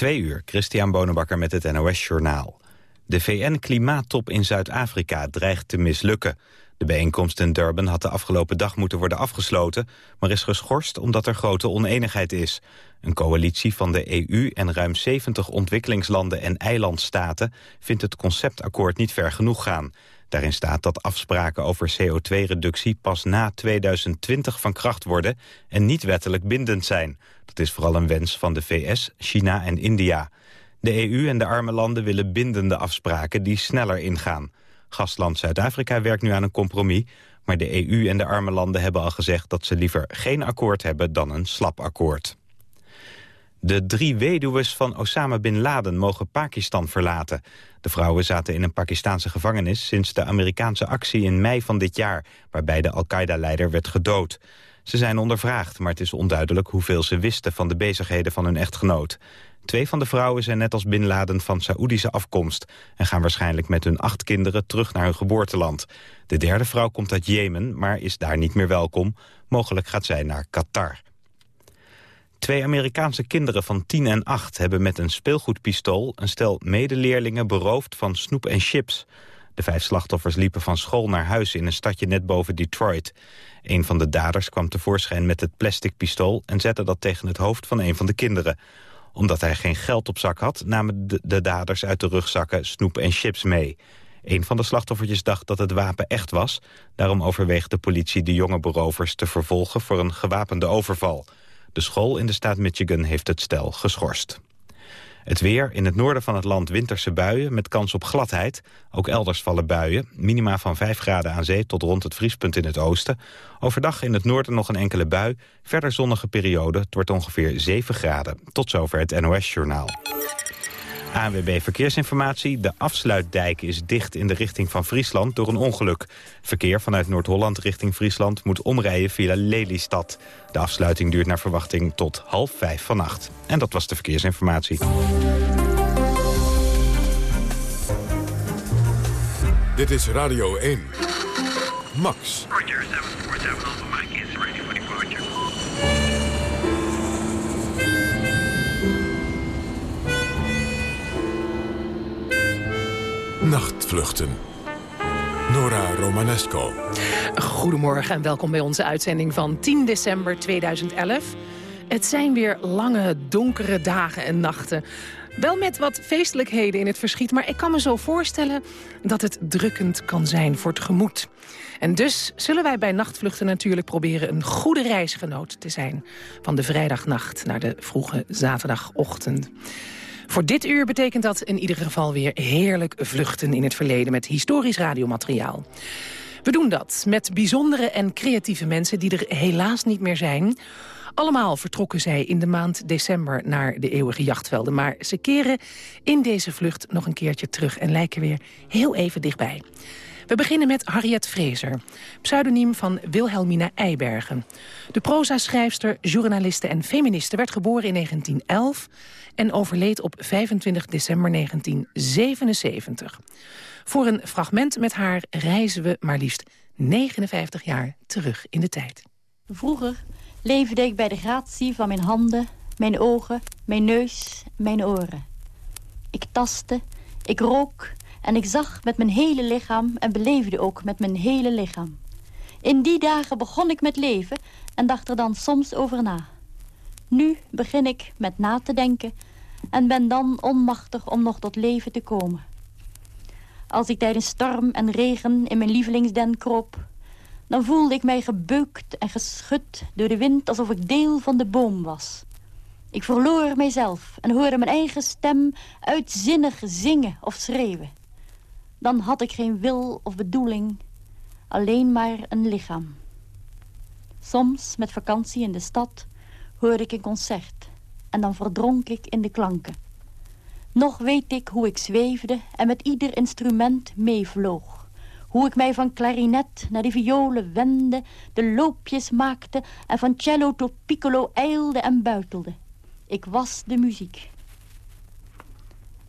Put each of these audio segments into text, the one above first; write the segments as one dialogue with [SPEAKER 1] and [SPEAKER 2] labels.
[SPEAKER 1] Twee uur, Christian Bonenbakker met het NOS Journaal. De VN-klimaattop in Zuid-Afrika dreigt te mislukken. De bijeenkomst in Durban had de afgelopen dag moeten worden afgesloten... maar is geschorst omdat er grote oneenigheid is. Een coalitie van de EU en ruim 70 ontwikkelingslanden en eilandstaten... vindt het conceptakkoord niet ver genoeg gaan. Daarin staat dat afspraken over CO2-reductie pas na 2020 van kracht worden... en niet wettelijk bindend zijn. Dat is vooral een wens van de VS, China en India. De EU en de arme landen willen bindende afspraken die sneller ingaan. Gastland Zuid-Afrika werkt nu aan een compromis... maar de EU en de arme landen hebben al gezegd dat ze liever geen akkoord hebben dan een slap akkoord. De drie weduwen van Osama Bin Laden mogen Pakistan verlaten. De vrouwen zaten in een Pakistanse gevangenis sinds de Amerikaanse actie in mei van dit jaar... waarbij de Al-Qaeda-leider werd gedood. Ze zijn ondervraagd, maar het is onduidelijk hoeveel ze wisten van de bezigheden van hun echtgenoot. Twee van de vrouwen zijn net als Bin Laden van Saoedische afkomst... en gaan waarschijnlijk met hun acht kinderen terug naar hun geboorteland. De derde vrouw komt uit Jemen, maar is daar niet meer welkom. Mogelijk gaat zij naar Qatar. Twee Amerikaanse kinderen van 10 en 8 hebben met een speelgoedpistool... een stel medeleerlingen beroofd van snoep en chips. De vijf slachtoffers liepen van school naar huis in een stadje net boven Detroit. Een van de daders kwam tevoorschijn met het plastic pistool... en zette dat tegen het hoofd van een van de kinderen. Omdat hij geen geld op zak had, namen de, de daders uit de rugzakken snoep en chips mee. Een van de slachtoffertjes dacht dat het wapen echt was. Daarom overweegt de politie de jonge berovers te vervolgen voor een gewapende overval. De school in de staat Michigan heeft het stel geschorst. Het weer, in het noorden van het land winterse buien met kans op gladheid. Ook elders vallen buien, minima van 5 graden aan zee tot rond het vriespunt in het oosten. Overdag in het noorden nog een enkele bui, verder zonnige periode. Het wordt ongeveer 7 graden. Tot zover het NOS-journaal. ANWB Verkeersinformatie. De afsluitdijk is dicht in de richting van Friesland door een ongeluk. Verkeer vanuit Noord-Holland richting Friesland moet omrijden via Lelystad. De afsluiting duurt naar verwachting tot half vijf vannacht. En dat was de verkeersinformatie.
[SPEAKER 2] Dit is Radio 1. Max. Nachtvluchten. Nora Romanesco.
[SPEAKER 3] Goedemorgen en welkom bij onze uitzending van 10 december 2011. Het zijn weer lange, donkere dagen en nachten. Wel met wat feestelijkheden in het verschiet, maar ik kan me zo voorstellen dat het drukkend kan zijn voor het gemoed. En dus zullen wij bij Nachtvluchten natuurlijk proberen een goede reisgenoot te zijn... van de vrijdagnacht naar de vroege zaterdagochtend. Voor dit uur betekent dat in ieder geval weer heerlijk vluchten in het verleden... met historisch radiomateriaal. We doen dat met bijzondere en creatieve mensen die er helaas niet meer zijn... Allemaal vertrokken zij in de maand december naar de eeuwige jachtvelden. Maar ze keren in deze vlucht nog een keertje terug en lijken weer heel even dichtbij. We beginnen met Harriet Fraser, pseudoniem van Wilhelmina Eibergen. De proza-schrijfster, journaliste en feministe werd geboren in 1911 en overleed op 25 december 1977. Voor een fragment met haar reizen we maar liefst 59 jaar terug in de tijd.
[SPEAKER 4] Vroeger leefde ik bij de gratie van mijn handen, mijn ogen, mijn neus, mijn oren. Ik tastte, ik rook en ik zag met mijn hele lichaam en beleefde ook met mijn hele lichaam. In die dagen begon ik met leven en dacht er dan soms over na. Nu begin ik met na te denken en ben dan onmachtig om nog tot leven te komen. Als ik tijdens storm en regen in mijn lievelingsden kroop... dan voelde ik mij gebeukt en geschud door de wind alsof ik deel van de boom was. Ik verloor mijzelf en hoorde mijn eigen stem uitzinnig zingen of schreeuwen. Dan had ik geen wil of bedoeling, alleen maar een lichaam. Soms met vakantie in de stad hoorde ik een concert en dan verdronk ik in de klanken. Nog weet ik hoe ik zweefde en met ieder instrument meevloog. Hoe ik mij van klarinet naar de violen wendde, de loopjes maakte... en van cello tot piccolo eilde en buitelde. Ik was de muziek.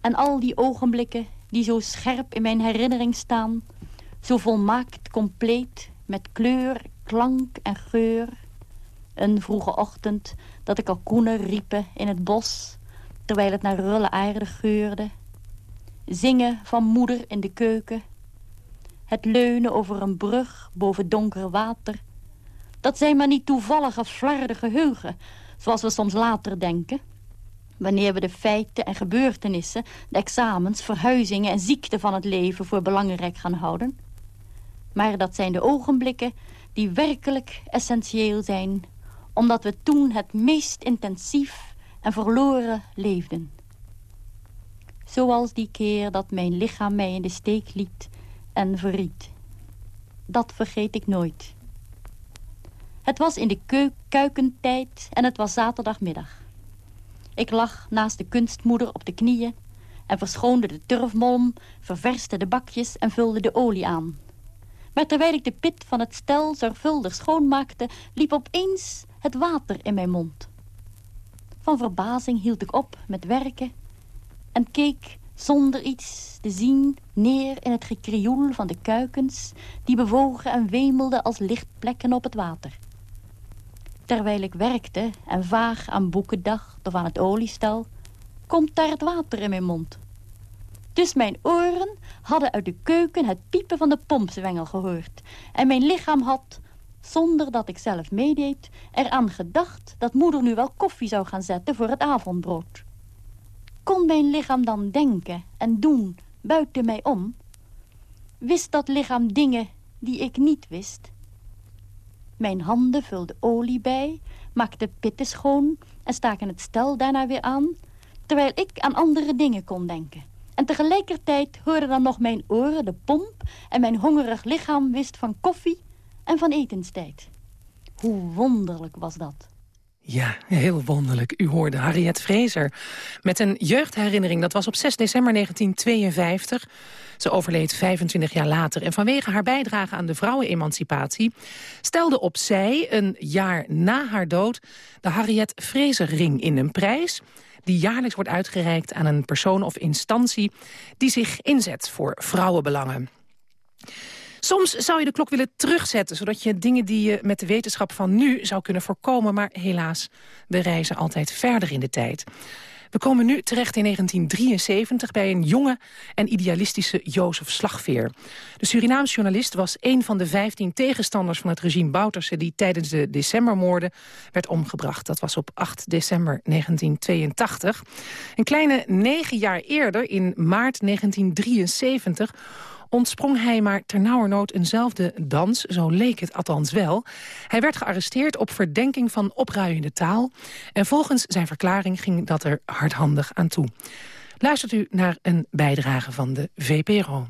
[SPEAKER 4] En al die ogenblikken die zo scherp in mijn herinnering staan... zo volmaakt compleet, met kleur, klank en geur... Een vroege ochtend dat de kalkoenen riepen in het bos terwijl het naar rulle aarde geurde. Zingen van moeder in de keuken. Het leunen over een brug boven donker water. Dat zijn maar niet toevallige flarden geheugen, zoals we soms later denken. Wanneer we de feiten en gebeurtenissen, de examens, verhuizingen en ziekten van het leven voor belangrijk gaan houden. Maar dat zijn de ogenblikken die werkelijk essentieel zijn, omdat we toen het meest intensief en verloren leefden. Zoals die keer dat mijn lichaam mij in de steek liet en verriet. Dat vergeet ik nooit. Het was in de kuikentijd en het was zaterdagmiddag. Ik lag naast de kunstmoeder op de knieën en verschoonde de turfmolm, ververste de bakjes en vulde de olie aan. Maar terwijl ik de pit van het stel zorgvuldig schoonmaakte, liep opeens het water in mijn mond. Van verbazing hield ik op met werken en keek zonder iets te zien neer in het gekrioel van de kuikens... die bewogen en wemelden als lichtplekken op het water. Terwijl ik werkte en vaag aan boeken dacht of aan het oliestel... komt daar het water in mijn mond. Dus mijn oren hadden uit de keuken het piepen van de pompzwengel gehoord. En mijn lichaam had, zonder dat ik zelf meedeed, eraan gedacht... dat moeder nu wel koffie zou gaan zetten voor het avondbrood. Kon mijn lichaam dan denken en doen buiten mij om? Wist dat lichaam dingen die ik niet wist? Mijn handen vulden olie bij, maakte pitten schoon en staken het stel daarna weer aan, terwijl ik aan andere dingen kon denken. En tegelijkertijd hoorden dan nog mijn oren de pomp en mijn hongerig lichaam wist van koffie en van etenstijd. Hoe wonderlijk was dat.
[SPEAKER 3] Ja, heel wonderlijk. U hoorde Harriet Fraser met een jeugdherinnering. Dat was op 6 december 1952. Ze overleed 25 jaar later. En vanwege haar bijdrage aan de vrouwenemancipatie... stelde opzij een jaar na haar dood de Harriet Fraser-ring in een prijs die jaarlijks wordt uitgereikt aan een persoon of instantie... die zich inzet voor vrouwenbelangen. Soms zou je de klok willen terugzetten... zodat je dingen die je met de wetenschap van nu zou kunnen voorkomen... maar helaas, we reizen altijd verder in de tijd. We komen nu terecht in 1973 bij een jonge en idealistische Jozef Slagveer. De Surinaamse journalist was een van de 15 tegenstanders van het regime Bouterse... die tijdens de decembermoorden werd omgebracht. Dat was op 8 december 1982. Een kleine negen jaar eerder, in maart 1973 ontsprong hij maar ternauwernood eenzelfde dans, zo leek het althans wel. Hij werd gearresteerd op verdenking van opruiende taal... en volgens zijn verklaring ging dat er hardhandig aan toe. Luistert u naar een bijdrage van de VPRO.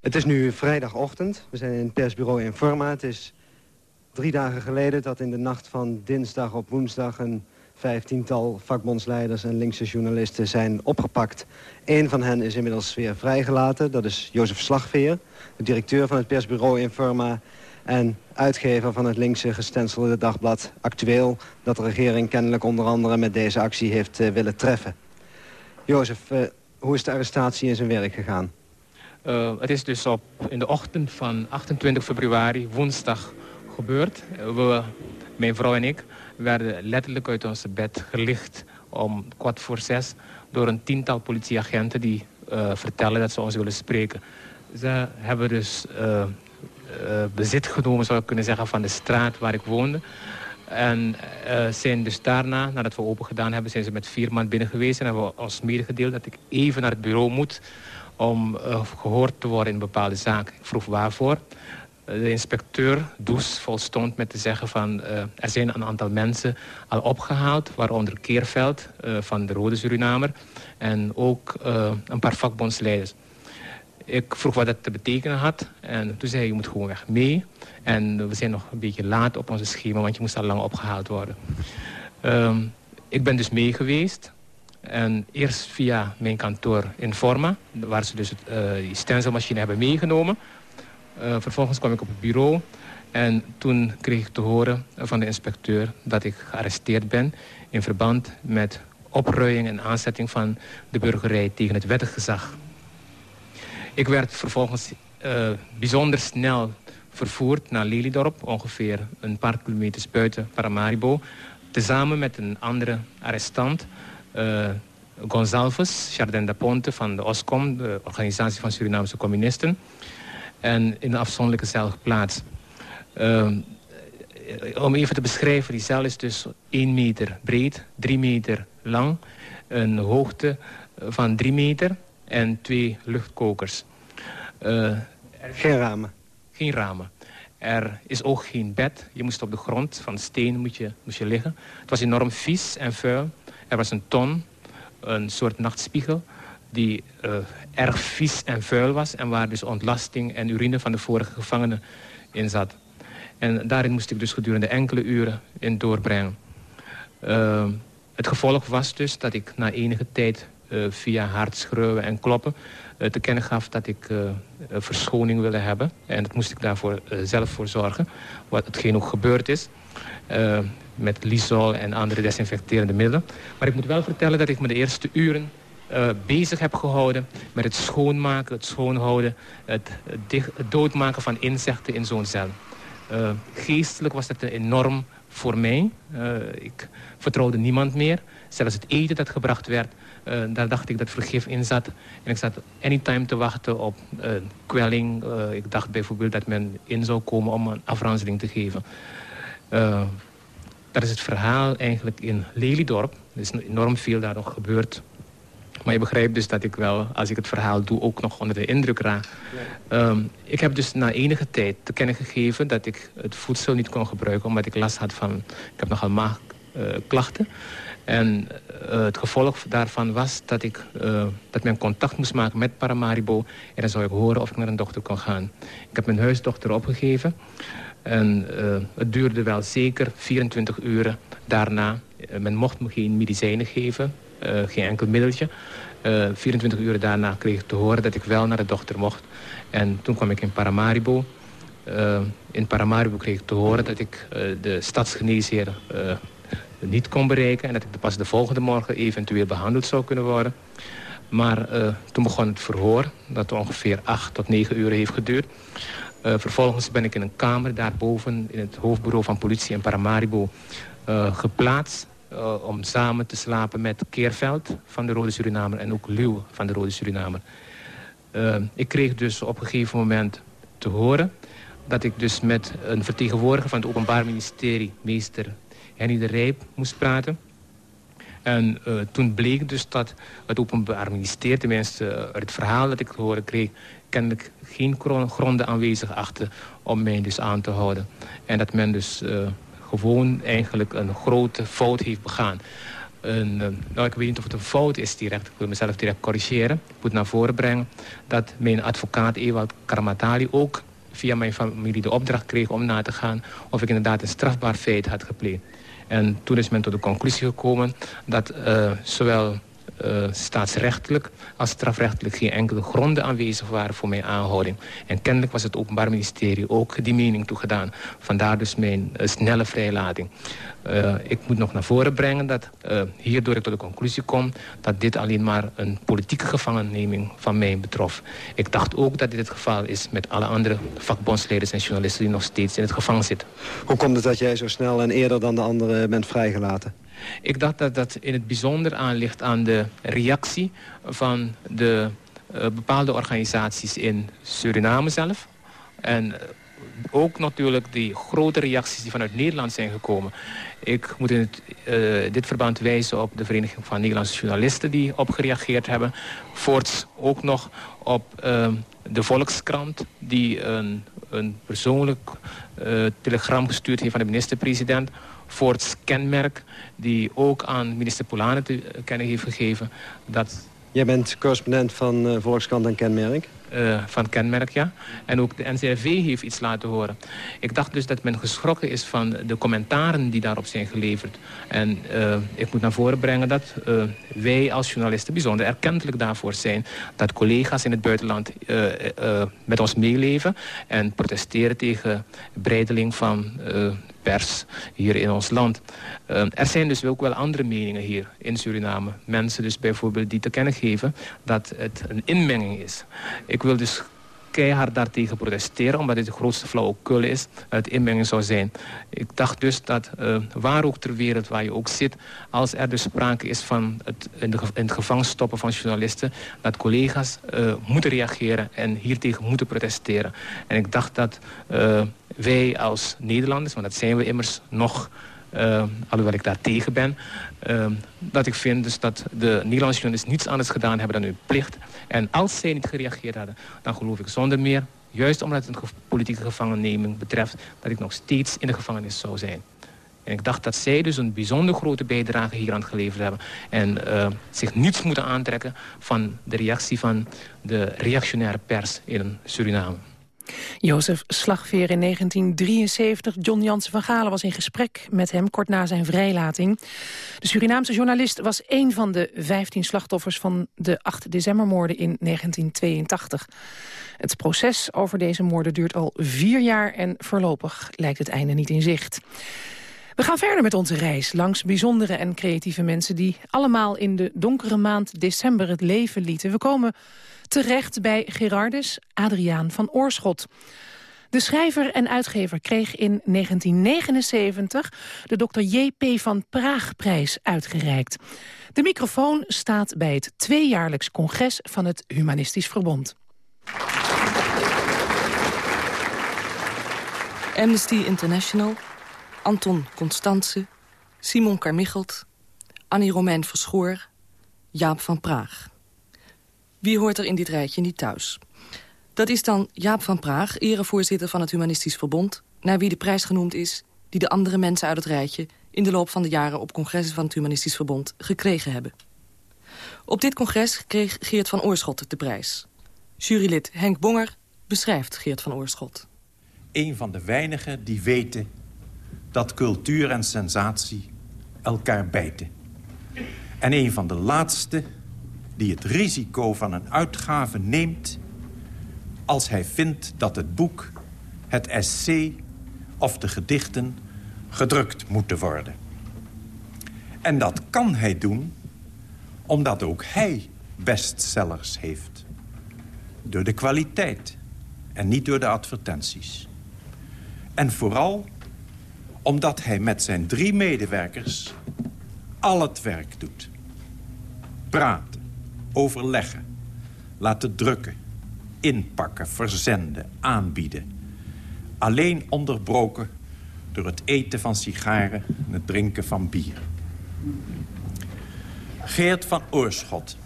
[SPEAKER 5] Het is nu vrijdagochtend. We zijn in het persbureau Informa. Het is drie dagen geleden dat in de nacht van dinsdag op woensdag... een vijftiental vakbondsleiders en linkse journalisten zijn opgepakt. Eén van hen is inmiddels weer vrijgelaten. Dat is Jozef Slagveer, de directeur van het persbureau Informa... en uitgever van het linkse gestenselde dagblad Actueel... dat de regering kennelijk onder andere met deze actie heeft uh, willen treffen. Jozef, uh, hoe is de arrestatie in zijn werk gegaan?
[SPEAKER 6] Uh, het is dus op, in de ochtend van 28 februari, woensdag, gebeurd. We, mijn vrouw en ik werden letterlijk uit onze bed gelicht om kwart voor zes door een tiental politieagenten die uh, vertellen dat ze ons willen spreken. Ze hebben dus uh, uh, bezit genomen, zou ik kunnen zeggen, van de straat waar ik woonde. En zijn dus daarna, nadat we open gedaan hebben, zijn ze met vier man binnen geweest en hebben we ons medegedeeld dat ik even naar het bureau moet om gehoord te worden in bepaalde zaken. Ik vroeg waarvoor. De inspecteur Does volstond met te zeggen van... Uh, er zijn een aantal mensen al opgehaald, waaronder Keerveld uh, van de Rode Surinamer... en ook uh, een paar vakbondsleiders. Ik vroeg wat dat te betekenen had en toen zei hij, je moet gewoon weg mee. En we zijn nog een beetje laat op onze schema, want je moest al lang opgehaald worden. Um, ik ben dus mee geweest. En eerst via mijn kantoor in Forma, waar ze dus het, die stencilmachine hebben meegenomen... Uh, vervolgens kwam ik op het bureau en toen kreeg ik te horen van de inspecteur dat ik gearresteerd ben in verband met opruiing en aanzetting van de burgerij tegen het wettig gezag. Ik werd vervolgens uh, bijzonder snel vervoerd naar Lelydorp, ongeveer een paar kilometers buiten Paramaribo, tezamen met een andere arrestant, uh, Gonzalves, Chardin da Ponte van de OSCOM, de Organisatie van Surinaamse Communisten. En in een afzonderlijke cel geplaatst. Ehm, om even te beschrijven, die cel is dus 1 meter breed, 3 meter lang. Een hoogte van 3 meter en twee luchtkokers.
[SPEAKER 5] Uh, geen ramen?
[SPEAKER 6] Geen ramen. Er is ook geen bed. Je moest op de grond van steen moet je, moest je liggen. Het was enorm vies en vuil. Er was een ton, een soort nachtspiegel... die uh, erg vies en vuil was... en waar dus ontlasting en urine van de vorige gevangenen in zat. En daarin moest ik dus gedurende enkele uren in doorbrengen. Uh, het gevolg was dus dat ik na enige tijd uh, via hard schreeuwen en kloppen... Uh, te kennen gaf dat ik verschoning wilde hebben. En dat moest ik daarvoor zelf voor zorgen. Wat hetgeen ook gebeurd is. met Lysol en andere desinfecterende middelen. Maar ik moet wel vertellen dat ik me de eerste uren uh, bezig heb gehouden met het schoonmaken, het schoonhouden, het, het, doodmaken van insecten in zo'n cel. Uh, geestelijk was dat enorm voor mij. Uh, ik vertrouwde niemand meer. Zelfs het eten dat gebracht werd, daar dacht ik dat vergif in zat. En ik zat anytime te wachten op kwelling. ik dacht bijvoorbeeld dat men in zou komen om een afranseling te geven. dat is het verhaal eigenlijk in Lelydorp. Er is enorm veel daar nog gebeurd. Maar je begrijpt dus dat ik wel, als ik het verhaal doe, ook nog onder de indruk raak. Ehm, ik heb dus na enige tijd te kennen gegeven dat ik het voedsel niet kon gebruiken... omdat ik last had van, ik heb nogal maagklachten. en uh, het gevolg daarvan was dat, ik, uh, dat men contact moest maken met Paramaribo. En dan zou ik horen of ik naar een dokter kon gaan. Ik heb mijn huisdochter opgegeven. En het duurde wel zeker 24 uren daarna. men mocht me geen medicijnen geven. Eh, geen enkel middeltje. 24 eh, uur daarna kreeg ik te horen dat ik wel naar de dokter mocht. En toen kwam ik in Paramaribo. Eh, in Paramaribo kreeg ik te horen dat ik de stadsgeneesheer niet kon bereiken... en dat ik pas de volgende morgen eventueel behandeld zou kunnen worden. Maar toen begon het verhoor, dat ongeveer 8 tot 9 uur heeft geduurd. vervolgens ben ik in een kamer daarboven in het hoofdbureau van politie in Paramaribo geplaatst. Uh, om samen te slapen met Keerveld van de Rode Surinamer... en ook Luw van de Rode Surinamer. Uh, ik kreeg dus op een gegeven moment te horen... dat ik dus met een vertegenwoordiger van het Openbaar Ministerie... meester Henny de Rijp moest praten. En uh, toen bleek dus dat het Openbaar Ministerie... tenminste het verhaal dat ik te horen kreeg... kennelijk geen gronden aanwezig achter om mij dus aan te houden. En dat men dus gewoon eigenlijk een grote fout heeft begaan. Een, eh, nou, ik weet niet of het een fout is direct. Ik wil mezelf direct corrigeren. Ik moet naar voren brengen dat mijn advocaat Ewald Karamatali ook via mijn familie de opdracht kreeg om na te gaan of ik inderdaad een strafbaar feit had gepleegd. En toen is men tot de conclusie gekomen dat uh, zowel uh, staatsrechtelijk als strafrechtelijk geen enkele gronden aanwezig waren voor mijn aanhouding. En kennelijk was het Openbaar Ministerie ook die mening toegedaan. Vandaar dus mijn uh, snelle vrijlating. Uh, ik moet nog naar voren brengen dat hierdoor ik tot de conclusie kom... dat dit alleen maar een politieke gevangenneming van mij betrof. Ik dacht ook dat dit het geval is met alle andere vakbondsleiders en journalisten... die nog steeds in het gevangen zitten.
[SPEAKER 5] Hoe komt het dat jij zo snel en eerder dan de anderen bent vrijgelaten?
[SPEAKER 6] Ik dacht dat dat in het bijzonder aan ligt aan de reactie van de uh, bepaalde organisaties in Suriname zelf. En uh, ook natuurlijk die grote reacties die vanuit Nederland zijn gekomen. Ik moet in het, uh, dit verband wijzen op de Vereniging van Nederlandse Journalisten... die op gereageerd hebben. Voorts ook nog op de Volkskrant... die een, een persoonlijk telegram gestuurd heeft van de minister-president... Voorts kenmerk die ook aan minister Polane te kennen heeft gegeven dat...
[SPEAKER 5] Jij bent correspondent van uh, Volkskrant en Kenmerk?
[SPEAKER 6] Uh, van Kenmerk, ja. En ook de NCRV heeft iets laten horen. Ik dacht dus dat men geschrokken is van de commentaren die daarop zijn geleverd. En uh, ik moet naar voren brengen dat wij als journalisten bijzonder erkentelijk daarvoor zijn... dat collega's in het buitenland met ons meeleven... en protesteren tegen breideling van pers hier in ons land. Uh, er zijn dus ook wel andere meningen hier in Suriname. Mensen dus bijvoorbeeld die te kennen geven dat het een inmenging is. Ik wil dus keihard daartegen protesteren... omdat dit de grootste flauwekul is, het inmenging zou zijn. Ik dacht dus dat uh, waar ook ter wereld, waar je ook zit... als er dus sprake is van het in, de, het gevangen stoppen van journalisten... dat collega's uh, moeten reageren en hiertegen moeten protesteren. En ik dacht dat uh, wij als Nederlanders, want dat zijn we immers nog... Uh, alhoewel ik daar tegen ben. Uh, dat ik vind dus dat de Nederlandse journalisten niets anders gedaan hebben dan hun plicht. En als zij niet gereageerd hadden, dan geloof ik zonder meer... juist omdat het een politieke gevangenneming betreft... dat ik nog steeds in de gevangenis zou zijn. En ik dacht dat zij dus een bijzonder grote bijdrage hier aan geleverd hebben. En uh, zich niets moeten aantrekken van de reactie van de reactionaire pers in Suriname.
[SPEAKER 3] Jozef Slagveer in 1973. John Jansen van Galen was in gesprek met hem kort na zijn vrijlating. De Surinaamse journalist was een van de 15 slachtoffers... van de 8 decembermoorden in 1982. Het proces over deze moorden duurt al vier jaar... en voorlopig lijkt het einde niet in zicht. We gaan verder met onze reis langs bijzondere en creatieve mensen... die allemaal in de donkere maand december het leven lieten. We komen terecht bij Gerardus Adriaan van Oorschot. De schrijver en uitgever kreeg in 1979 de Dr. J.P. van Praagprijs uitgereikt. De microfoon staat bij het tweejaarlijks congres van het Humanistisch Verbond.
[SPEAKER 7] Amnesty International, Anton Constance, Simon Carmichelt, Annie-Romein Verschoor, Jaap van Praag. Wie hoort er in dit rijtje niet thuis? Dat is dan Jaap van Praag, erevoorzitter van het Humanistisch Verbond... naar wie de prijs genoemd is die de andere mensen uit het rijtje... in de loop van de jaren op congressen van het Humanistisch Verbond gekregen hebben. Op dit congres kreeg Geert van Oorschot de prijs. Jurylid Henk Bonger beschrijft Geert van Oorschot.
[SPEAKER 8] Een van de weinigen die weten dat cultuur en sensatie elkaar bijten. En een van de laatste die het risico van een uitgave neemt... als hij vindt dat het boek, het essay of de gedichten gedrukt moeten worden. En dat kan hij doen omdat ook hij bestsellers heeft. Door de kwaliteit en niet door de advertenties. En vooral omdat hij met zijn drie medewerkers al het werk doet. Praten, overleggen, laten drukken, inpakken, verzenden, aanbieden. Alleen onderbroken door het eten van sigaren en het drinken van bier. Geert van Oorschot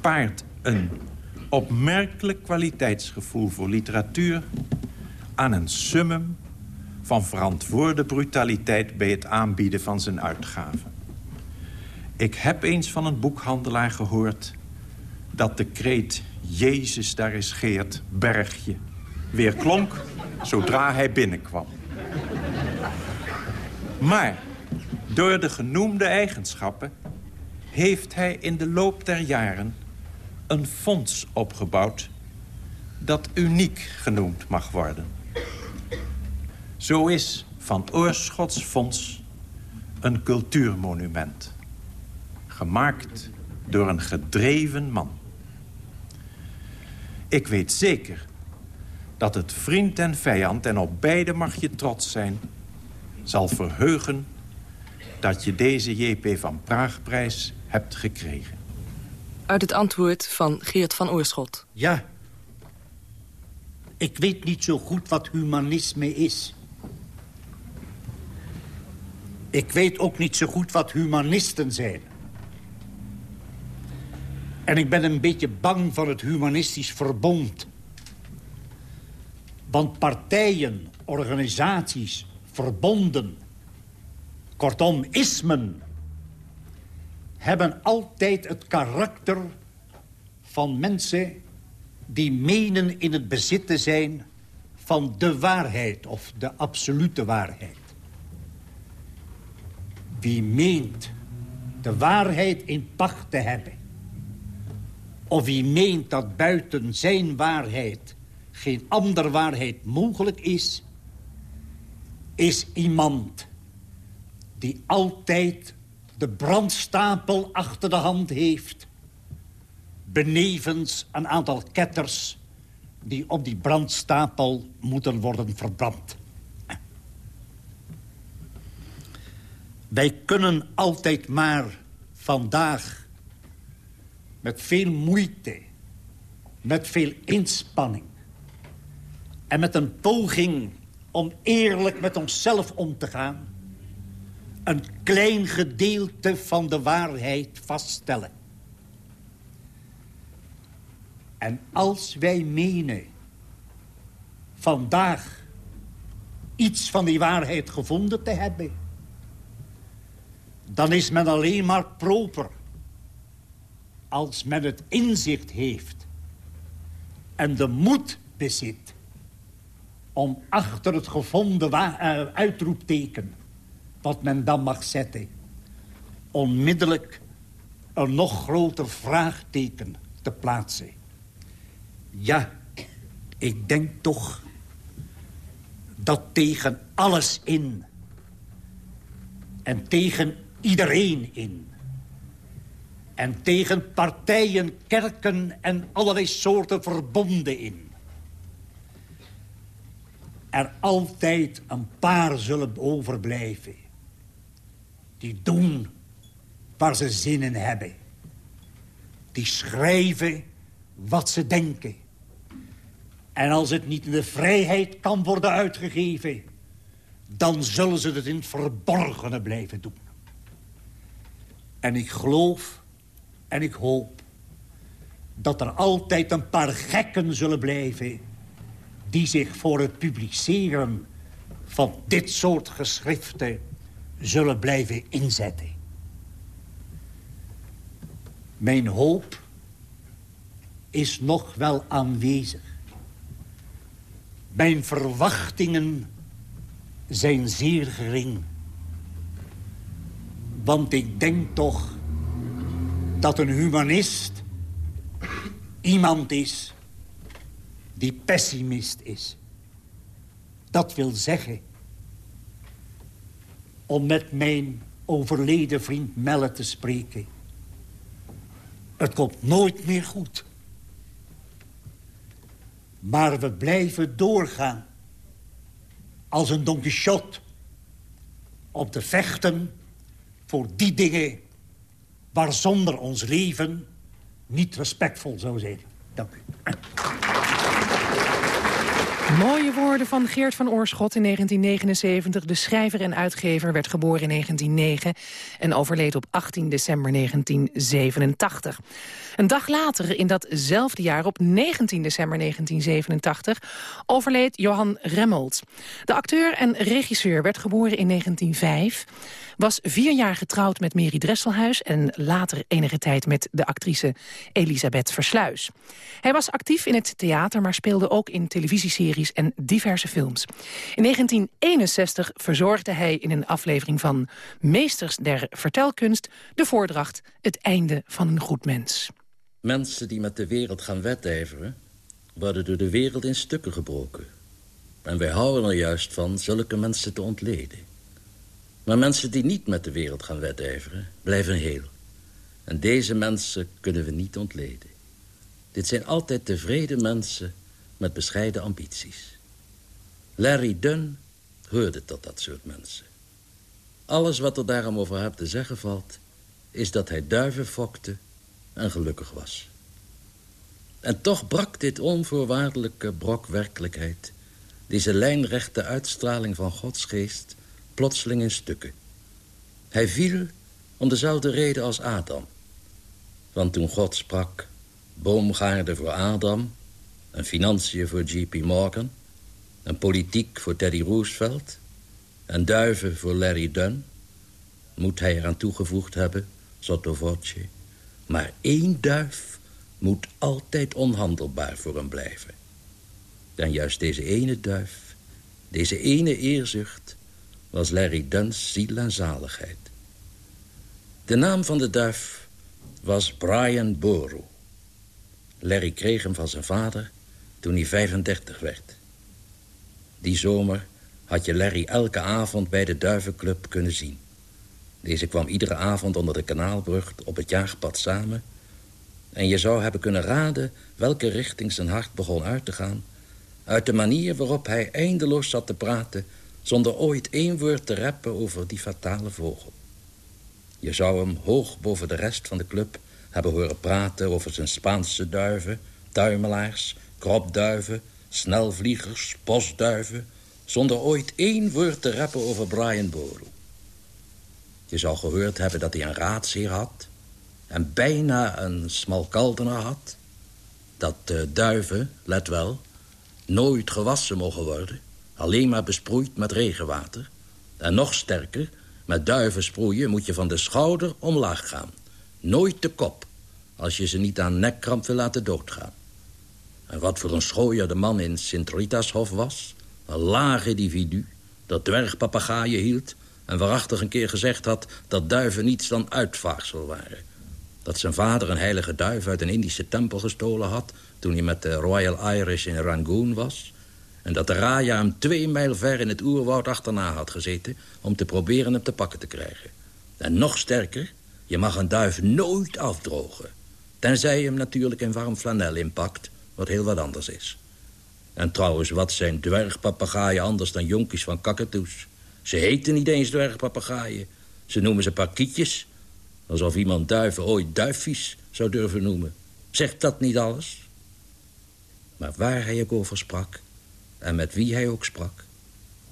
[SPEAKER 8] paart een opmerkelijk kwaliteitsgevoel voor literatuur... aan een summum van verantwoorde brutaliteit bij het aanbieden van zijn uitgaven. Ik heb eens van een boekhandelaar gehoord... dat de kreet Jezus, daar is Geert, bergje... weer klonk zodra hij binnenkwam. Maar door de genoemde eigenschappen... heeft hij in de loop der jaren een fonds opgebouwd... dat uniek genoemd mag worden. Zo is Van Oorschots Fonds een cultuurmonument gemaakt door een gedreven man. Ik weet zeker dat het vriend en vijand, en op beide mag je trots zijn... zal verheugen dat je deze JP van Praagprijs hebt gekregen.
[SPEAKER 7] Uit het antwoord van Geert van Oorschot.
[SPEAKER 9] Ja. Ik weet niet zo goed wat humanisme is. Ik weet ook niet zo goed wat humanisten zijn. En ik ben een beetje bang van het humanistisch verbond. Want partijen, organisaties, verbonden... kortom ismen... hebben altijd het karakter van mensen... die menen in het bezit te zijn van de waarheid of de absolute waarheid. Wie meent de waarheid in pacht te hebben of wie meent dat buiten zijn waarheid geen andere waarheid mogelijk is... is iemand die altijd de brandstapel achter de hand heeft... benevens een aantal ketters die op die brandstapel moeten worden verbrand. Wij kunnen altijd maar vandaag met veel moeite, met veel inspanning... en met een poging om eerlijk met onszelf om te gaan... een klein gedeelte van de waarheid vaststellen. En als wij menen vandaag iets van die waarheid gevonden te hebben... dan is men alleen maar proper als men het inzicht heeft... en de moed bezit om achter het gevonden uh, uitroepteken... wat men dan mag zetten... onmiddellijk een nog groter vraagteken te plaatsen. Ja, ik denk toch dat tegen alles in... en tegen iedereen in... en tegen partijen, kerken en allerlei soorten verbonden in... er altijd een paar zullen overblijven... die doen waar ze zin in hebben. Die schrijven wat ze denken. En als het niet in de vrijheid kan worden uitgegeven... dan zullen ze het in het verborgene blijven doen. En ik geloof en ik hoop dat er altijd een paar gekken zullen blijven... die zich voor het publiceren van dit soort geschriften zullen blijven inzetten. Mijn hoop is nog wel aanwezig. Mijn verwachtingen zijn zeer gering. Want ik denk toch dat een humanist iemand is die pessimist is. Dat wil zeggen, om met mijn overleden vriend Melle te spreken... het komt nooit meer goed. Maar we blijven doorgaan. Als een Don Quixote. Op te vechten voor die dingen... waar zonder ons leven niet respectvol zou zijn. Dank u.
[SPEAKER 3] Mooie woorden van Geert van Oorschot in 1979. De schrijver en uitgever werd geboren in 1909 en overleed op 18 december 1987. Een dag later, in datzelfde jaar, op 19 december 1987... overleed Johan Remmelt. De acteur en regisseur werd geboren in 1905... was vier jaar getrouwd met Mary Dresselhuis... en later enige tijd met de actrice Elisabeth Versluis. Hij was actief in het theater, maar speelde ook in televisieseries en diverse films. In 1961 verzorgde hij in een aflevering van Meesters der Vertelkunst... de voordracht Het einde van een goed mens.
[SPEAKER 10] Mensen die met de wereld gaan wedijveren... worden door de wereld in stukken gebroken. En wij houden er juist van zulke mensen te ontleden. Maar mensen die niet met de wereld gaan wedijveren... blijven heel. En deze mensen kunnen we niet ontleden. Dit zijn altijd tevreden mensen met bescheiden ambities. Larry Dunn hoorde tot dat soort mensen. Alles wat er daarom over hem te zeggen valt... is dat hij duiven fokte en gelukkig was. En toch brak dit onvoorwaardelijke brok werkelijkheid... deze lijnrechte uitstraling van Gods geest plotseling in stukken. Hij viel om dezelfde reden als Adam. Want toen God sprak... boomgaarden voor Adam... en financiën voor J.P. Morgan... en politiek voor Teddy Roosevelt... en duiven voor Larry Dunn... moet hij eraan toegevoegd hebben, sotto voce... Maar één duif moet altijd onhandelbaar voor hem blijven. En juist deze ene duif, deze ene eerzucht... was Larry Dunn's ziel en zaligheid. De naam van de duif was Brian Boru. Larry kreeg hem van zijn vader toen hij 35 werd. Die zomer had je Larry elke avond bij de duivenclub kunnen zien. Deze kwam iedere avond onder de kanaalbrug op het jaagpad samen... En je zou hebben kunnen raden welke richting zijn hart begon uit te gaan... uit de manier waarop hij eindeloos zat te praten... zonder ooit één woord te reppen over die fatale vogel. Je zou hem hoog boven de rest van de club hebben horen praten... over zijn Spaanse duiven, tuimelaars, kropduiven... snelvliegers, postduiven... zonder ooit één woord te reppen over Brian Boru. Je zou gehoord hebben dat hij een raadsheer had... en bijna een smalkaldenaar had. Dat duiven, let wel, nooit gewassen mogen worden... alleen maar besproeid met regenwater. En nog sterker, met duiven sproeien moet je van de schouder omlaag gaan. Nooit de kop, als je ze niet aan nekkramp wil laten doodgaan. En wat voor een schooier de man in Sint-Ritashof was... een laag individu dat dwergpapagaaien hield... en waarachtig een keer gezegd had dat duiven niets dan uitvaagsel waren. Dat zijn vader een heilige duif uit een Indische tempel gestolen had... toen hij met de Royal Irish in Rangoon was... en dat de Raja hem twee mijl ver in het oerwoud achterna had gezeten... om te proberen hem te pakken te krijgen. En nog sterker, je mag een duif nooit afdrogen... tenzij je hem natuurlijk in warm flanel inpakt, wat heel wat anders is. En trouwens, wat zijn dwergpapagaaien anders dan jonkies van kakatoes? Ze heten niet eens dwergpapagaaien. Ze noemen ze pakietjes. Alsof iemand duiven ooit duifjes zou durven noemen. Zegt dat niet alles? Maar waar hij ook over sprak, en met wie hij ook sprak...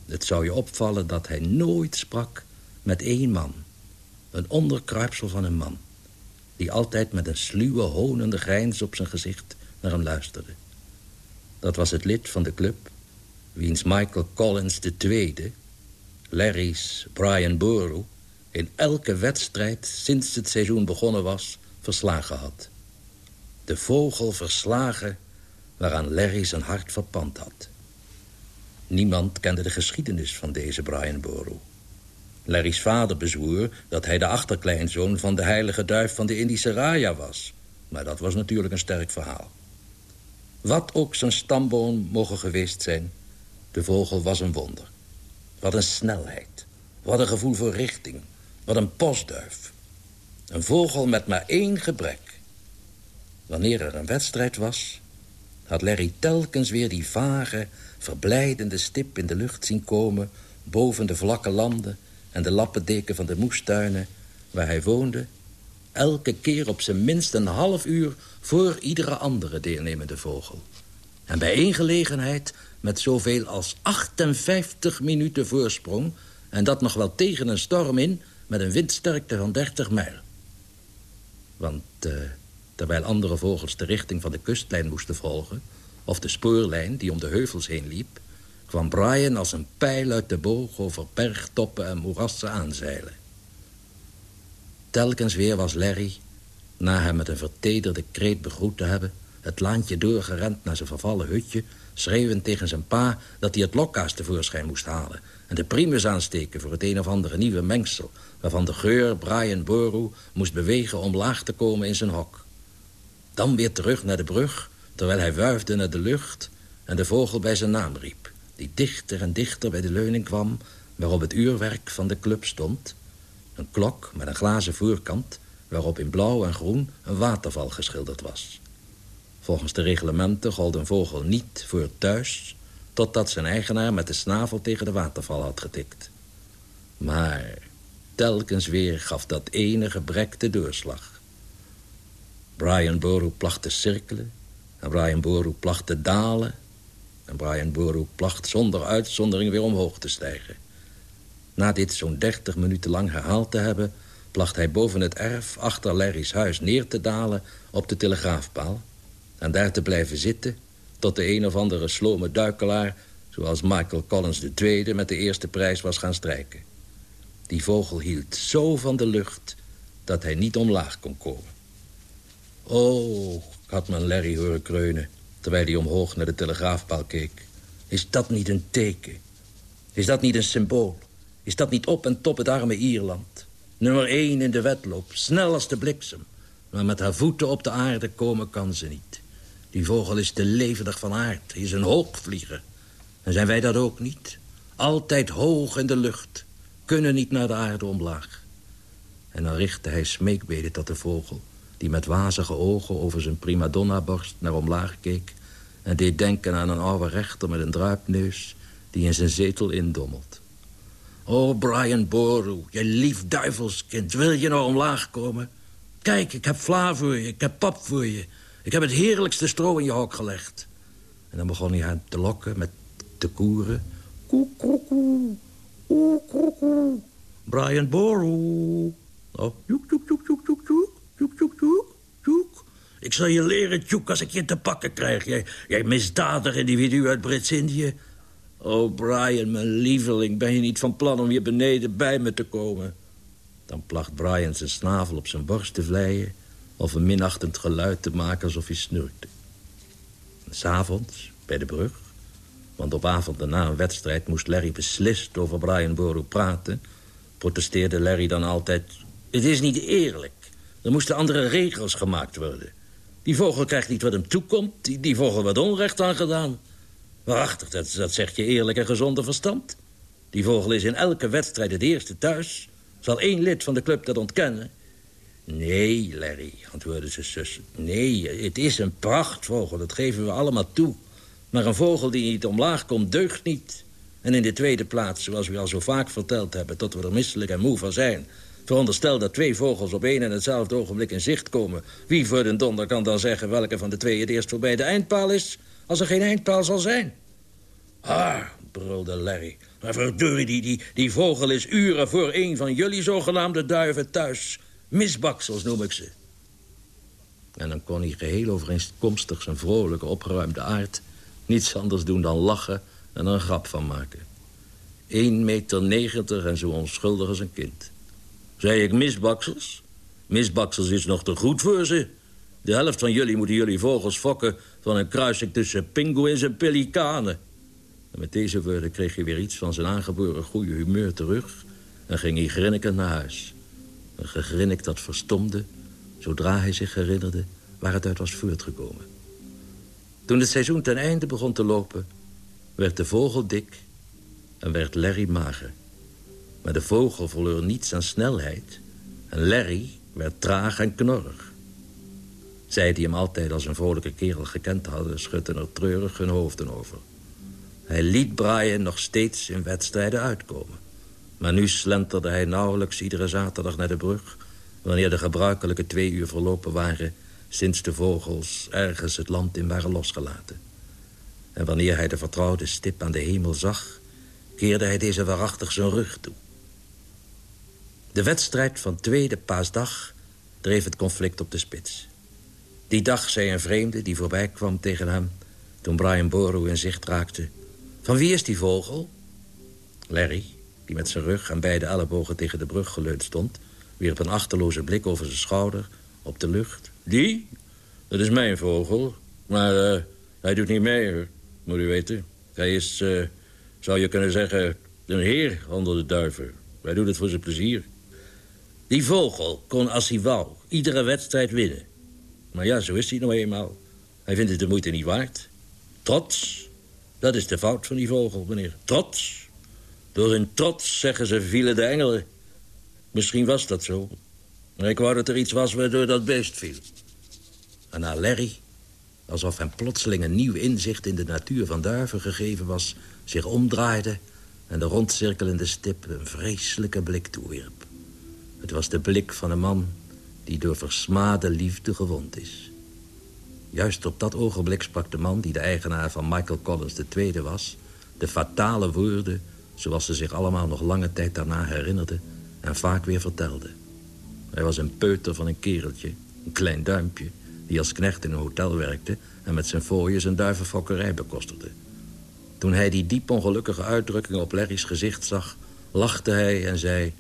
[SPEAKER 10] het zou je opvallen dat hij nooit sprak met één man. Een onderkruipsel van een man. Die altijd met een sluwe, honende grijns op zijn gezicht naar hem luisterde. Dat was het lid van de club, wiens Michael Collins II... Larry's Brian Boru in elke wedstrijd sinds het seizoen begonnen was verslagen had. De vogel verslagen waaraan Larry zijn hart verpand had. Niemand kende de geschiedenis van deze Brian Boru. Larry's vader bezwoer dat hij de achterkleinzoon van de heilige duif van de Indische Raya was. Maar dat was natuurlijk een sterk verhaal. Wat ook zijn stamboom mogen geweest zijn, de vogel was een wonder. Wat een snelheid, wat een gevoel voor richting, wat een postduif. Een vogel met maar één gebrek. Wanneer er een wedstrijd was, had Larry telkens weer die vage, verblijdende stip in de lucht zien komen... boven de vlakke landen en de lappendeken van de moestuinen waar hij woonde... elke keer op zijn minst een half uur voor iedere andere deelnemende vogel. En bij één gelegenheid met zoveel als 58 minuten voorsprong... en dat nog wel tegen een storm in met een windsterkte van 30 mijl. Want uh, terwijl andere vogels de richting van de kustlijn moesten volgen... of de spoorlijn die om de heuvels heen liep... kwam Brian als een pijl uit de boog over bergtoppen en moerassen aanzeilen. Telkens weer was Larry, na hem met een vertederde kreet begroet te hebben... het laantje doorgerend naar zijn vervallen hutje... schreeuwend tegen zijn pa dat hij het lokkaas tevoorschijn moest halen... en de primus aansteken voor het een of andere nieuwe mengsel... waarvan de geur Brian Boru moest bewegen om laag te komen in zijn hok. Dan weer terug naar de brug, terwijl hij wuifde naar de lucht... en de vogel bij zijn naam riep, die dichter en dichter bij de leuning kwam... waarop het uurwerk van de club stond... Een klok met een glazen voorkant waarop in blauw en groen een waterval geschilderd was. Volgens de reglementen gold een vogel niet voor thuis... totdat zijn eigenaar met de snavel tegen de waterval had getikt. Maar telkens weer gaf dat ene gebrek de doorslag. Brian Boru placht te cirkelen... en Brian Boru placht te dalen... en Brian Boru placht zonder uitzondering weer omhoog te stijgen. Na dit zo'n dertig minuten lang herhaald te hebben... placht hij boven het erf achter Larry's huis neer te dalen op de telegraafpaal... en daar te blijven zitten tot de een of andere slome duikelaar... zoals Michael Collins II met de eerste prijs was gaan strijken. Die vogel hield zo van de lucht dat hij niet omlaag kon komen. Oh, had men Larry horen kreunen... terwijl hij omhoog naar de telegraafpaal keek. Is dat niet een teken? Is dat niet een symbool? Is dat niet op en top het arme Ierland? Nummer één in de wedloop, snel als de bliksem. Maar met haar voeten op de aarde komen kan ze niet. Die vogel is te levendig van aard. Hij is een hoogvlieger. En zijn wij dat ook niet? Altijd hoog in de lucht. Kunnen niet naar de aarde omlaag. En dan richtte hij smeekbeden tot de vogel... die met wazige ogen over zijn primadonna-borst naar omlaag keek... en deed denken aan een oude rechter met een druipneus... die in zijn zetel indommelt. Oh, Brian Boru, je lief duivelskind, wil je nou omlaag komen? Kijk, ik heb vla voor je, ik heb pap voor je. Ik heb het heerlijkste stro in je hok gelegd. En dan begon hij hem te lokken met te koeren. Koe, koe, koe. Oe, koe, koe. Brian Boru. Oh, joek, joek, joek, joek, joek, joek. Joek, joek, joek, joek. Ik zal je leren, Tjoek, als ik je te pakken krijg. Jij, jij misdadig individu uit Brits-Indië. Oh, Brian, mijn lieveling, ben je niet van plan om hier beneden bij me te komen? Dan placht Brian zijn snavel op zijn borst te vleien... of een minachtend geluid te maken alsof hij snurkte. S'avonds, bij de brug... want op avonden na een wedstrijd moest Larry beslist over Brian Boru praten... protesteerde Larry dan altijd... Het is niet eerlijk. Er moesten andere regels gemaakt worden. Die vogel krijgt niet wat hem toekomt. Die, die vogel wordt onrecht aangedaan. Waarachtig, dat, dat zegt je eerlijk en gezonde verstand. Die vogel is in elke wedstrijd het eerste thuis. Zal één lid van de club dat ontkennen? Nee, Larry, antwoordde zijn zus. Nee, het is een prachtvogel, dat geven we allemaal toe. Maar een vogel die niet omlaag komt, deugt niet. En in de tweede plaats, zoals we al zo vaak verteld hebben... tot we er misselijk en moe van zijn... veronderstel dat twee vogels op één en hetzelfde ogenblik in zicht komen. Wie voor den donder kan dan zeggen welke van de twee het eerst voorbij de eindpaal is... als er geen eindpaal zal zijn? Ah, brulde Larry. Maar verdorie, die, die, die vogel is uren voor een van jullie zogenaamde duiven thuis. Misbaksels noem ik ze. En dan kon hij geheel overeenkomstig zijn vrolijke, opgeruimde aard... niets anders doen dan lachen en er een grap van maken. 1 meter negentig en zo onschuldig als een kind. Zei ik misbaksels? Misbaksels is nog te goed voor ze. De helft van jullie moeten jullie vogels fokken... van een kruising tussen pinguïns en pelikanen. En met deze woorden kreeg hij weer iets van zijn aangeboren goede humeur terug... en ging hij grinnikend naar huis. Een gegrinnik dat verstomde, zodra hij zich herinnerde waar het uit was voortgekomen. Toen het seizoen ten einde begon te lopen, werd de vogel dik en werd Larry mager. Maar de vogel verloor niets aan snelheid en Larry werd traag en knorrig. Zij die hem altijd als een vrolijke kerel gekend hadden... schudden er treurig hun hoofden over. Hij liet Brian nog steeds in wedstrijden uitkomen. Maar nu slenterde hij nauwelijks iedere zaterdag naar de brug... wanneer de gebruikelijke twee uur verlopen waren... sinds de vogels ergens het land in waren losgelaten. En wanneer hij de vertrouwde stip aan de hemel zag... keerde hij deze waarachtig zijn rug toe. De wedstrijd van tweede paasdag dreef het conflict op de spits. Die dag zei een vreemde die voorbij kwam tegen hem... toen Brian Boru in zicht raakte... Van wie is die vogel? Larry, die met zijn rug en beide ellebogen tegen de brug geleund stond... wierp een achterloze blik over zijn schouder op de lucht. Die? Dat is mijn vogel. Maar uh, hij doet niet mee, moet u weten. Hij is, uh, zou je kunnen zeggen, een heer onder de duiven. Hij doet het voor zijn plezier. Die vogel kon als hij wou iedere wedstrijd winnen. Maar ja, zo is hij nou eenmaal. Hij vindt het de moeite niet waard. Trots, dat is de fout van die vogel, meneer. Trots. Door hun trots, zeggen ze, vielen de engelen. Misschien was dat zo. Maar ik wou dat er iets was waardoor dat beest viel. En na Larry, alsof hem plotseling een nieuw inzicht... in de natuur van duiven gegeven was, zich omdraaide... en de rondcirkelende stip een vreselijke blik toewierp. Het was de blik van een man die door versmade liefde gewond is. Juist op dat ogenblik sprak de man die de eigenaar van Michael Collins tweede was... de fatale woorden zoals ze zich allemaal nog lange tijd daarna herinnerden... en vaak weer vertelden. Hij was een peuter van een kereltje, een klein duimpje... die als knecht in een hotel werkte... en met zijn fooien zijn duivenfokkerij bekostigde. Toen hij die diep ongelukkige uitdrukking op Larry's gezicht zag... lachte hij en zei...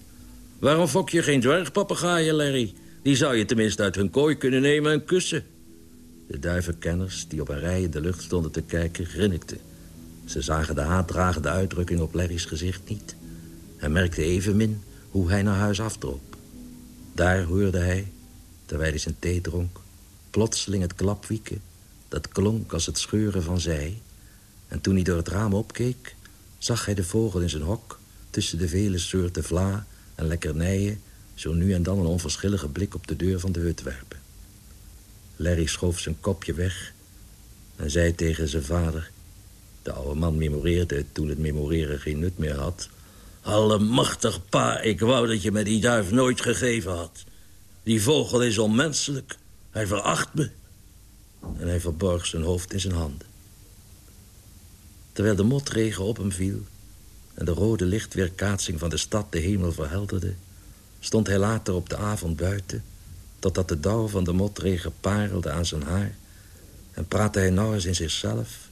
[SPEAKER 10] Waarom fok je geen dwergpapegaaien, Larry? Die zou je tenminste uit hun kooi kunnen nemen en kussen. De duivenkenners, die op een rij in de lucht stonden te kijken, grinnikten. Ze zagen de haatdragende uitdrukking op Larry's gezicht niet... en merkten evenmin hoe hij naar huis afdroop. Daar hoorde hij, terwijl hij zijn thee dronk... plotseling het klapwieken, dat klonk als het scheuren van zij... en toen hij door het raam opkeek, zag hij de vogel in zijn hok... tussen de vele soorten vla en lekkernijen... zo nu en dan een onverschillige blik op de deur van de hut werpen. Larry schoof zijn kopje weg en zei tegen zijn vader... De oude man memoreerde toen het memoreren geen nut meer had... Allemachtig pa, ik wou dat je me die duif nooit gegeven had. Die vogel is onmenselijk. Hij veracht me. En hij verborg zijn hoofd in zijn handen. Terwijl de motregen op hem viel... en de rode lichtweerkaatsing van de stad de hemel verhelderde... stond hij later op de avond buiten... totdat de dauw van de motregen parelde aan zijn haar... en praatte hij eens in zichzelf...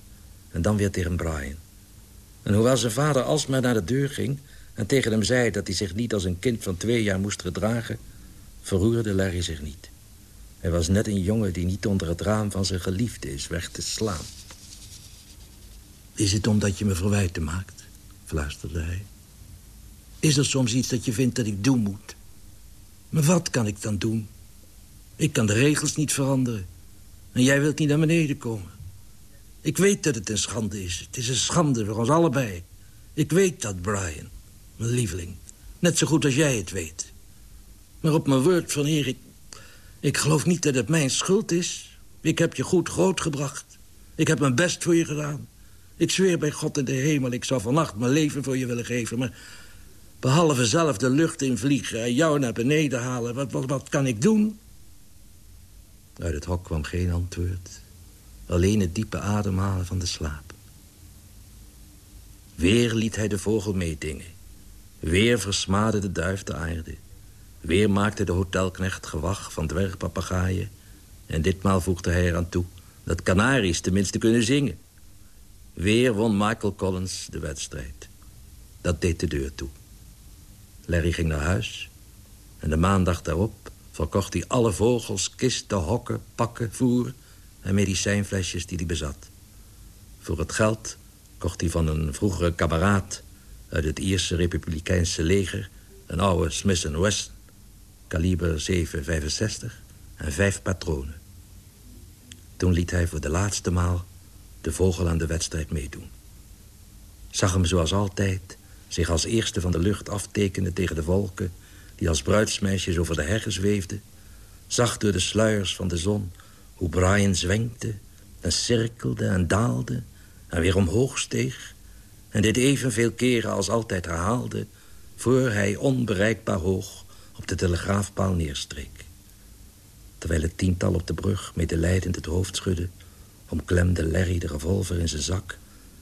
[SPEAKER 10] en dan weer tegen Brian. En hoewel zijn vader alsmaar naar de deur ging... en tegen hem zei dat hij zich niet als een kind van twee jaar moest gedragen... verroerde Larry zich niet. Hij was net een jongen die niet onder het raam van zijn geliefde is weg te slaan. Is het omdat je me verwijten maakt? fluisterde hij. Is er soms iets dat je vindt dat ik doen moet? Maar wat kan ik dan doen? Ik kan de regels niet veranderen. En jij wilt niet naar beneden komen. Ik weet dat het een schande is. Het is een schande voor ons allebei. Ik weet dat, Brian. Mijn lieveling. Net zo goed als jij het weet. Maar op mijn woord van Erik... Ik geloof niet dat het mijn schuld is. Ik heb je goed grootgebracht. Ik heb mijn best voor je gedaan. Ik zweer bij God in de hemel, ik zou vannacht mijn leven voor je willen geven. Maar behalve zelf de lucht in vliegen en jou naar beneden halen... wat, wat, wat kan ik doen? Uit het hok kwam geen antwoord. Alleen het diepe ademhalen van de slaap. Weer liet hij de vogel meedingen. Weer versmaadde de duif de aarde. Weer maakte de hotelknecht gewag van dwergpapagaaien. En ditmaal voegde hij eraan toe dat kanaries tenminste kunnen zingen. Weer won Michael Collins de wedstrijd. Dat deed de deur toe. Larry ging naar huis. En de maandag daarop verkocht hij alle vogels, kisten, hokken, pakken, voer... en medicijnflesjes die hij bezat. Voor het geld kocht hij van een vroegere kameraad... uit het Ierse Republikeinse leger... een oude Smith Wesson, kaliber 7,65 en vijf patronen. Toen liet hij voor de laatste maal de vogel aan de wedstrijd meedoen. Zag hem zoals altijd zich als eerste van de lucht aftekenen tegen de wolken... die als bruidsmeisjes over de heggen zweefden. Zag door de sluiers van de zon hoe Brian zwenkte en cirkelde en daalde... en weer omhoog steeg en dit evenveel keren als altijd herhaalde... voor hij onbereikbaar hoog op de telegraafpaal neerstreek. Terwijl het tiental op de brug medelijdend het hoofd schudde omklemde Larry de revolver in zijn zak...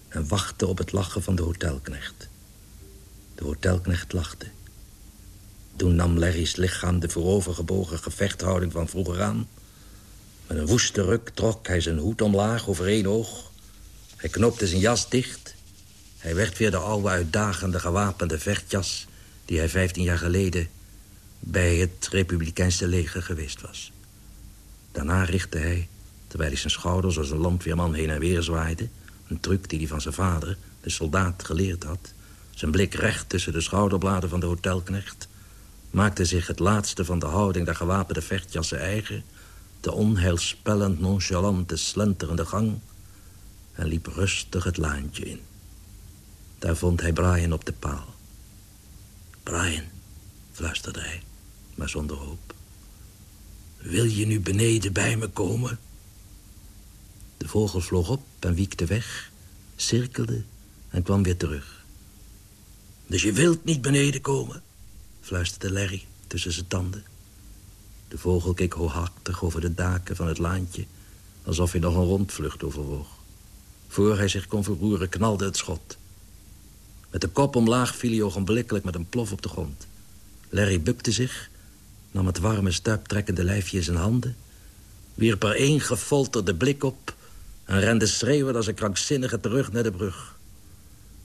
[SPEAKER 10] en wachtte op het lachen van de hotelknecht. De hotelknecht lachte. Toen nam Larry's lichaam de voorovergebogen gevechthouding van vroeger aan. Met een woeste ruk trok hij zijn hoed omlaag over één oog. Hij knoopte zijn jas dicht. Hij werd weer de oude uitdagende gewapende vechtjas... die hij vijftien jaar geleden bij het Republikeinse leger geweest was. Daarna richtte hij terwijl hij zijn schouders als een landweerman heen en weer zwaaide... een truc die hij van zijn vader, de soldaat, geleerd had... zijn blik recht tussen de schouderbladen van de hotelknecht... maakte zich het laatste van de houding der gewapende vechtjassen eigen... de onheilspellend nonchalante slenterende gang... en liep rustig het laantje in. Daar vond hij Brian op de paal. Brian, fluisterde hij, maar zonder hoop. Wil je nu beneden bij me komen? De vogel vloog op en wiekte weg, cirkelde en kwam weer terug. Dus je wilt niet beneden komen, fluisterde Larry tussen zijn tanden. De vogel keek hooghartig over de daken van het laantje... alsof hij nog een rondvlucht overwoog. Voor hij zich kon verroeren knalde het schot. Met de kop omlaag viel hij ogenblikkelijk met een plof op de grond. Larry bukte zich, nam het warme stuiptrekkende lijfje in zijn handen... wierp er één gefolterde blik op en rende schreeuwend als een krankzinnige terug naar de brug.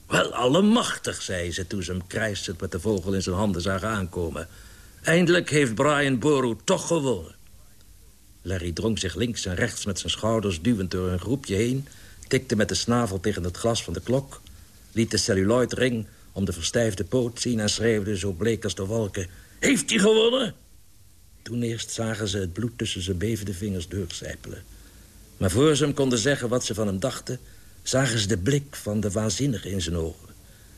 [SPEAKER 10] Wel, allemachtig, zei ze toen ze hem krijsend met de vogel in zijn handen zagen aankomen. Eindelijk heeft Brian Boru toch gewonnen. Larry drong zich links en rechts met zijn schouders duwend door een groepje heen... tikte met de snavel tegen het glas van de klok... liet de celluloidring om de verstijfde poot zien... en schreeuwde zo bleek als de wolken... Heeft hij gewonnen? Toen eerst zagen ze het bloed tussen zijn bevende vingers doorcijpelen. Maar voor ze hem konden zeggen wat ze van hem dachten... zagen ze de blik van de waanzinnige in zijn ogen...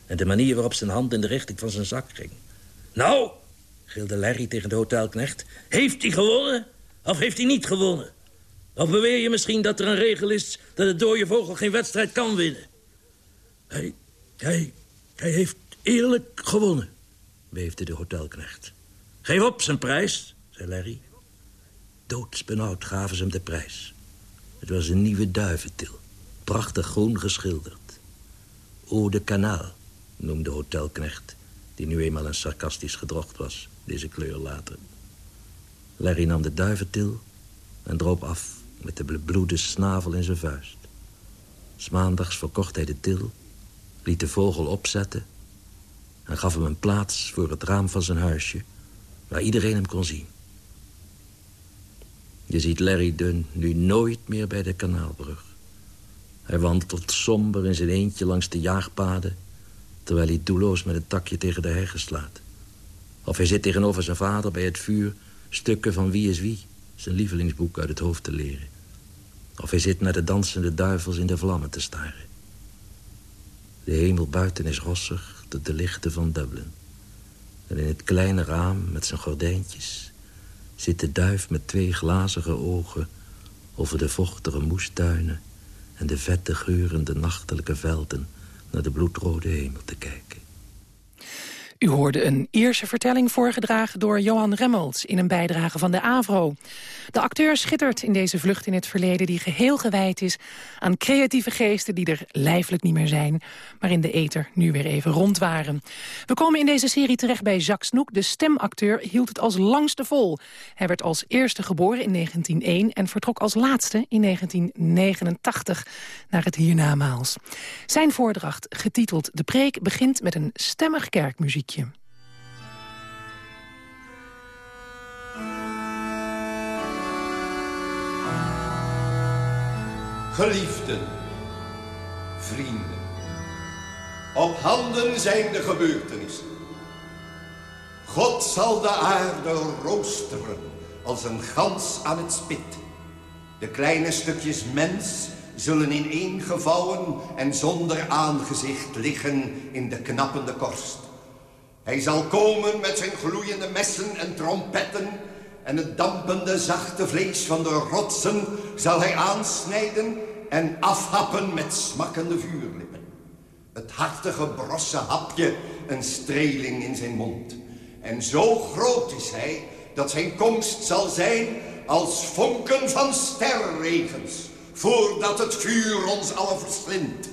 [SPEAKER 10] en de manier waarop zijn hand in de richting van zijn zak ging. Nou, gilde Larry tegen de hotelknecht... heeft hij gewonnen of heeft hij niet gewonnen? Of beweer je misschien dat er een regel is... dat de dode vogel geen wedstrijd kan winnen? Hij, hij, hij heeft eerlijk gewonnen, beefde de hotelknecht. Geef op zijn prijs, zei Larry. Doodsbenauwd gaven ze hem de prijs. Het was een nieuwe duiventil, prachtig groen geschilderd. O de kanaal, noemde hotelknecht... die nu eenmaal een sarcastisch gedrocht was, deze kleur later. Larry nam de duiventil en droop af met de bebloede snavel in zijn vuist. Smaandags verkocht hij de til, liet de vogel opzetten... en gaf hem een plaats voor het raam van zijn huisje... waar iedereen hem kon zien. Je ziet Larry Dunn nu nooit meer bij de kanaalbrug. Hij wandelt somber in zijn eentje langs de jaagpaden... terwijl hij doelloos met een takje tegen de heggen slaat. Of hij zit tegenover zijn vader bij het vuur... stukken van Wie is Wie, zijn lievelingsboek uit het hoofd te leren. Of hij zit naar de dansende duivels in de vlammen te staren. De hemel buiten is rossig tot de lichten van Dublin. En in het kleine raam met zijn gordijntjes... zit de duif met twee glazige ogen... over de vochtige moestuinen... en de vette geurende nachtelijke velden... naar de bloedrode hemel te kijken.
[SPEAKER 3] U hoorde een Ierse vertelling voorgedragen door Johan Remmels... in een bijdrage van de AVRO. De acteur schittert in deze vlucht in het verleden... die geheel gewijd is aan creatieve geesten die er lijfelijk niet meer zijn... maar in de ether nu weer even rond waren. We komen in deze serie terecht bij Jacques Snoek. De stemacteur hield het als langste vol. Hij werd als eerste geboren in 1901 en vertrok als laatste in 1989 naar het hiernamaals. Zijn voordracht, getiteld De Preek, begint met een stemmig kerkmuziekje.
[SPEAKER 11] Geliefden, vrienden, op handen zijn de gebeurtenissen. God zal de aarde roosteren als een gans aan het spit. De kleine stukjes mens zullen ineengevouwen en zonder aangezicht liggen in de knappende korst. Hij zal komen met zijn gloeiende messen en trompetten en het dampende zachte vlees van de rotsen zal hij aansnijden en afhappen met smakkende vuurlippen. Het hartige brosse hapje een streling in zijn mond. En zo groot is hij dat zijn komst zal zijn als vonken van sterregens, voordat het vuur ons allen verslindt.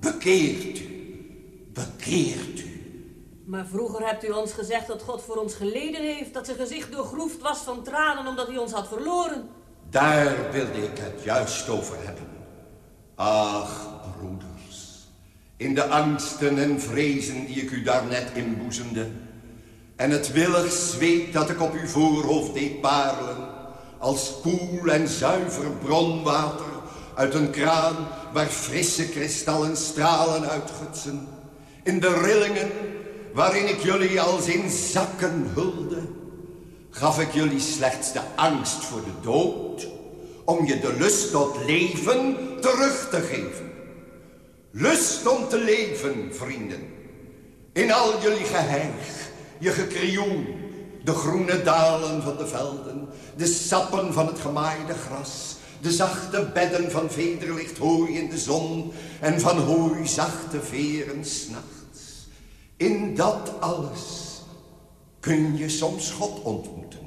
[SPEAKER 11] Bekeert u, bekeert u.
[SPEAKER 12] Maar vroeger hebt u ons gezegd dat God voor ons geleden heeft... dat zijn gezicht doorgroefd was van tranen omdat hij ons had verloren.
[SPEAKER 11] Daar wilde ik het juist over hebben. Ach, broeders. In de angsten en vrezen die ik u daarnet inboezemde... en het willig zweet dat ik op uw voorhoofd deed parelen... als koel en zuiver bronwater uit een kraan... waar frisse kristallen stralen uitgutsen... in de rillingen waarin ik jullie als in zakken hulde, gaf ik jullie slechts de angst voor de dood, om je de lust tot leven terug te geven. Lust om te leven, vrienden. In al jullie geheig, je gekrioel, de groene dalen van de velden, de sappen van het gemaaide gras, de zachte bedden van vederlicht hooi in de zon en van hooi zachte veren s'nachts. In dat alles kun je soms God ontmoeten.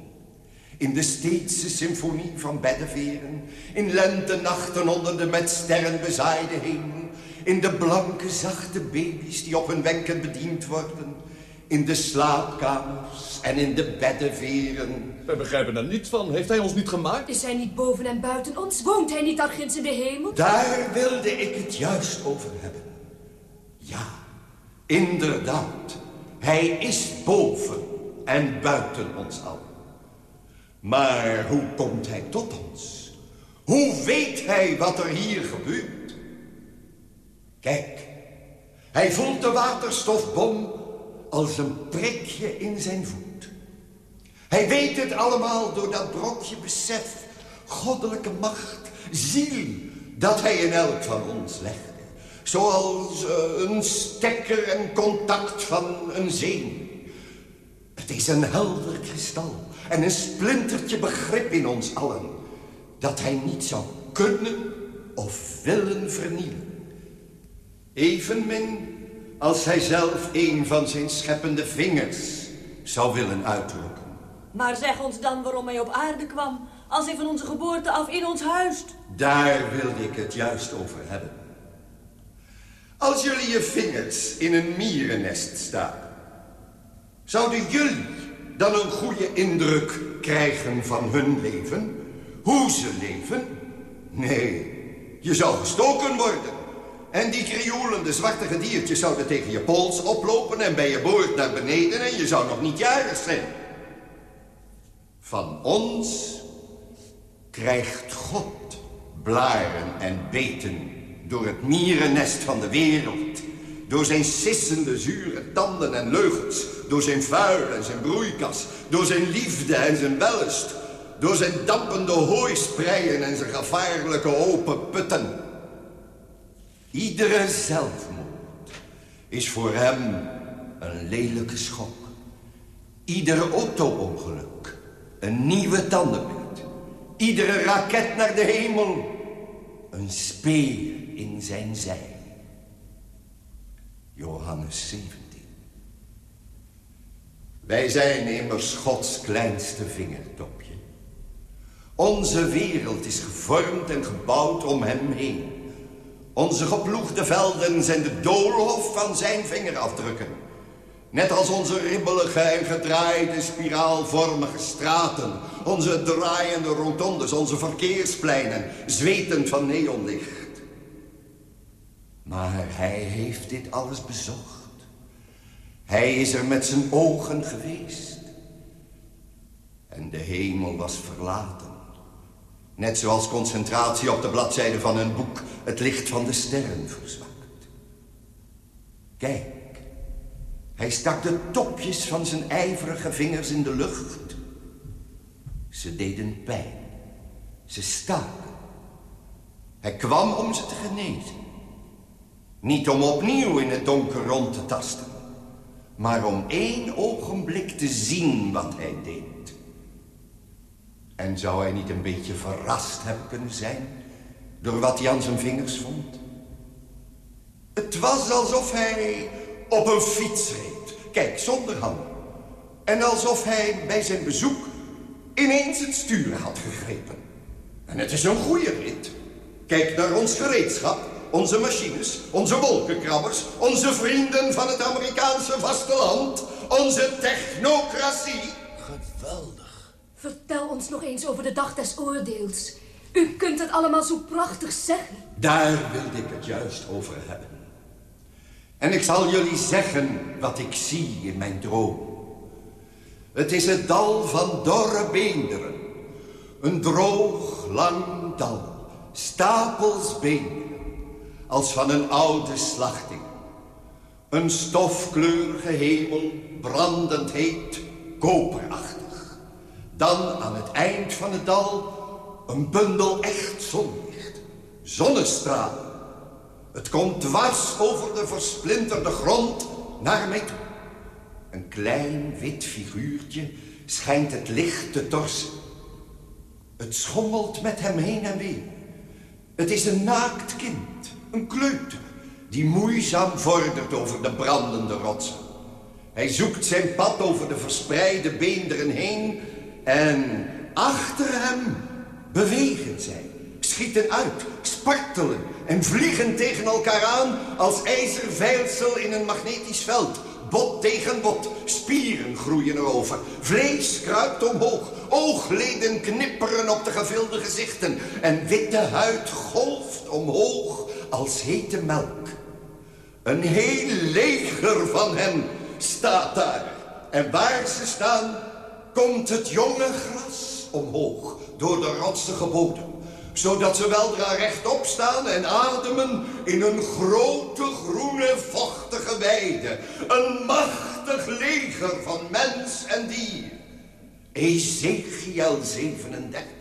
[SPEAKER 11] In de steedse symfonie van beddeveren. In lentenachten onder de met sterren bezaaide hemel. In de blanke zachte baby's die op hun wenken bediend worden. In de slaapkamers en in de beddeveren.
[SPEAKER 13] We begrijpen er niets van. Heeft hij ons niet gemaakt?
[SPEAKER 12] Is hij niet boven en buiten ons? Woont hij niet ginds in de hemel?
[SPEAKER 11] Daar wilde ik het juist over hebben. Ja. Inderdaad, hij is boven en buiten ons allen. Maar hoe komt hij tot ons? Hoe weet hij wat er hier gebeurt? Kijk, hij voelt de waterstofbom als een prikje in zijn voet. Hij weet het allemaal door dat brokje besef, goddelijke macht, ziel, dat hij in elk van ons legt. Zoals uh, een stekker en contact van een zeen. Het is een helder kristal en een splintertje begrip in ons allen. dat hij niet zou kunnen of willen vernielen. Evenmin als hij zelf een van zijn scheppende vingers zou willen uitdrukken.
[SPEAKER 12] Maar zeg ons dan waarom hij op aarde kwam... als hij van onze geboorte af in ons huist.
[SPEAKER 11] Daar wilde ik het juist over hebben. Als jullie je vingers in een mierennest staan... zouden jullie dan een goede indruk krijgen van hun leven? Hoe ze leven? Nee, je zou gestoken worden. En die krioelende zwarte gediertjes zouden tegen je pols oplopen... en bij je boord naar beneden en je zou nog niet jarig zijn. Van ons krijgt God blaren en beten... door het mierennest van de wereld... door zijn sissende zure tanden en leugens... door zijn vuil en zijn broeikas... door zijn liefde en zijn wellust... door zijn dampende hooispreien en zijn gevaarlijke open putten... Iedere zelfmoord is voor hem een lelijke schok. Ieder auto-ongeluk een nieuwe tandenbeet. Iedere raket naar de hemel een speer in zijn zij. Johannes 17. Wij zijn immers Gods kleinste vingertopje. Onze wereld is gevormd en gebouwd om hem heen. Onze geploegde velden zijn de doolhof van zijn vingerafdrukken. Net als onze ribbelige en gedraaide spiraalvormige straten. Onze draaiende rotondes, onze verkeerspleinen, zwetend van neonlicht. Maar hij heeft dit alles bezocht. Hij is er met zijn ogen geweest. En de hemel was verlaten. Net zoals concentratie op de bladzijde van een boek het licht van de sterren verzwakt. Kijk, hij stak de topjes van zijn ijverige vingers in de lucht. Ze deden pijn. Ze staken. Hij kwam om ze te genezen. Niet om opnieuw in het donker rond te tasten, maar om één ogenblik te zien wat hij deed. En zou hij niet een beetje verrast hebben kunnen zijn door wat hij aan zijn vingers vond? Het was alsof hij op een fiets reed. Kijk, zonder handen. En alsof hij bij zijn bezoek ineens het stuur had gegrepen. En het is een goede rit. Kijk naar ons gereedschap, onze machines, onze wolkenkrabbers... onze vrienden van het Amerikaanse vasteland, onze technocratie.
[SPEAKER 14] Geweldig. Vertel ons nog eens over de dag des oordeels. U kunt het allemaal zo prachtig zeggen.
[SPEAKER 11] Daar wilde ik het juist over hebben. En ik zal jullie zeggen wat ik zie in mijn droom. Het is het dal van dorre beenderen. Een droog, lang dal. Stapels beenderen. Als van een oude slachting. Een stofkleurige hemel, brandend heet, koperachtig. Dan aan het eind van het dal een bundel echt zonlicht. Zonnestralen het komt dwars over de versplinterde grond naar mij toe. Een klein wit figuurtje schijnt het licht te torsen. Het schommelt met hem heen en weer. Het is een naakt kind, een kleuter, die moeizaam vordert over de brandende rotsen. Hij zoekt zijn pad over de verspreide beenderen heen en achter hem bewegen zij, schieten uit, spartelen en vliegen tegen elkaar aan als ijzerveilsel in een magnetisch veld. Bot tegen bot, spieren groeien erover, vlees kruipt omhoog, oogleden knipperen op de gevilde gezichten en witte huid golft omhoog als hete melk. Een heel leger van hen staat daar en waar ze staan komt het jonge gras omhoog door de rotsige bodem zodat ze weldra rechtop staan en ademen in een grote groene vochtige weide. Een machtig leger van mens en dier. Ezekiel 37.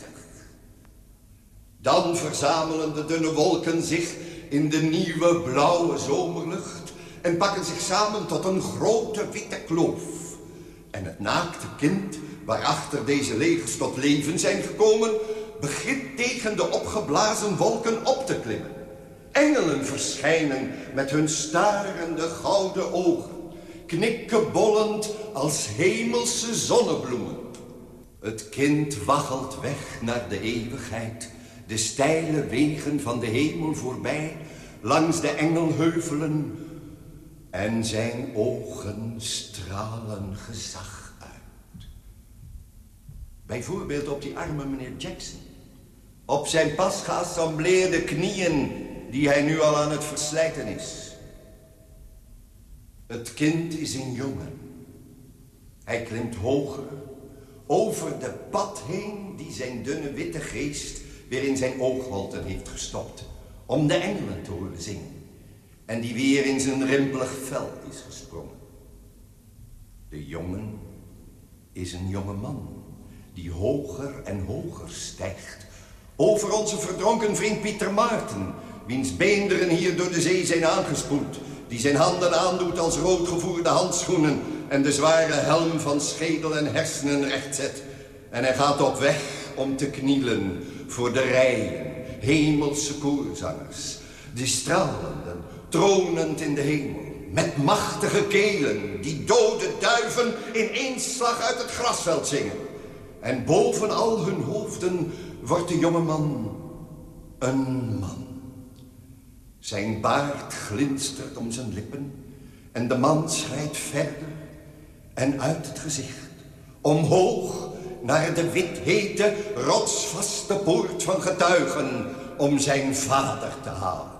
[SPEAKER 11] Dan verzamelen de dunne wolken zich in de nieuwe blauwe zomerlucht en pakken zich samen tot een grote witte kloof. En het naakte kind, waarachter deze legers tot leven zijn gekomen, begint tegen de opgeblazen wolken op te klimmen. Engelen verschijnen met hun starende gouden ogen, knikkebollend als hemelse zonnebloemen. Het kind waggelt weg naar de eeuwigheid, de steile wegen van de hemel voorbij, langs de engelheuvelen, en zijn ogen stralen gezag uit. Bijvoorbeeld op die arme meneer Jackson. Op zijn pas geassembleerde knieën die hij nu al aan het verslijten is. Het kind is een jongen. Hij klimt hoger, over de pad heen die zijn dunne witte geest weer in zijn oogholten heeft gestopt, om de engelen te horen zingen en die weer in zijn rimpelig vel is gesprongen. De jongen is een jonge man die hoger en hoger stijgt. Over onze verdronken vriend Pieter Maarten, wiens beenderen hier door de zee zijn aangespoeld, die zijn handen aandoet als roodgevoerde handschoenen en de zware helm van schedel en hersenen rechtzet. En hij gaat op weg om te knielen voor de rijen hemelse koorzangers, die stralenden, tronend in de hemel, met machtige kelen, die dode duiven in één slag uit het grasveld zingen. En boven al hun hoofden wordt de jonge man een man. Zijn baard glinstert om zijn lippen en de man schrijdt verder en uit het gezicht, omhoog naar de withete, rotsvaste poort van getuigen om zijn vader te halen.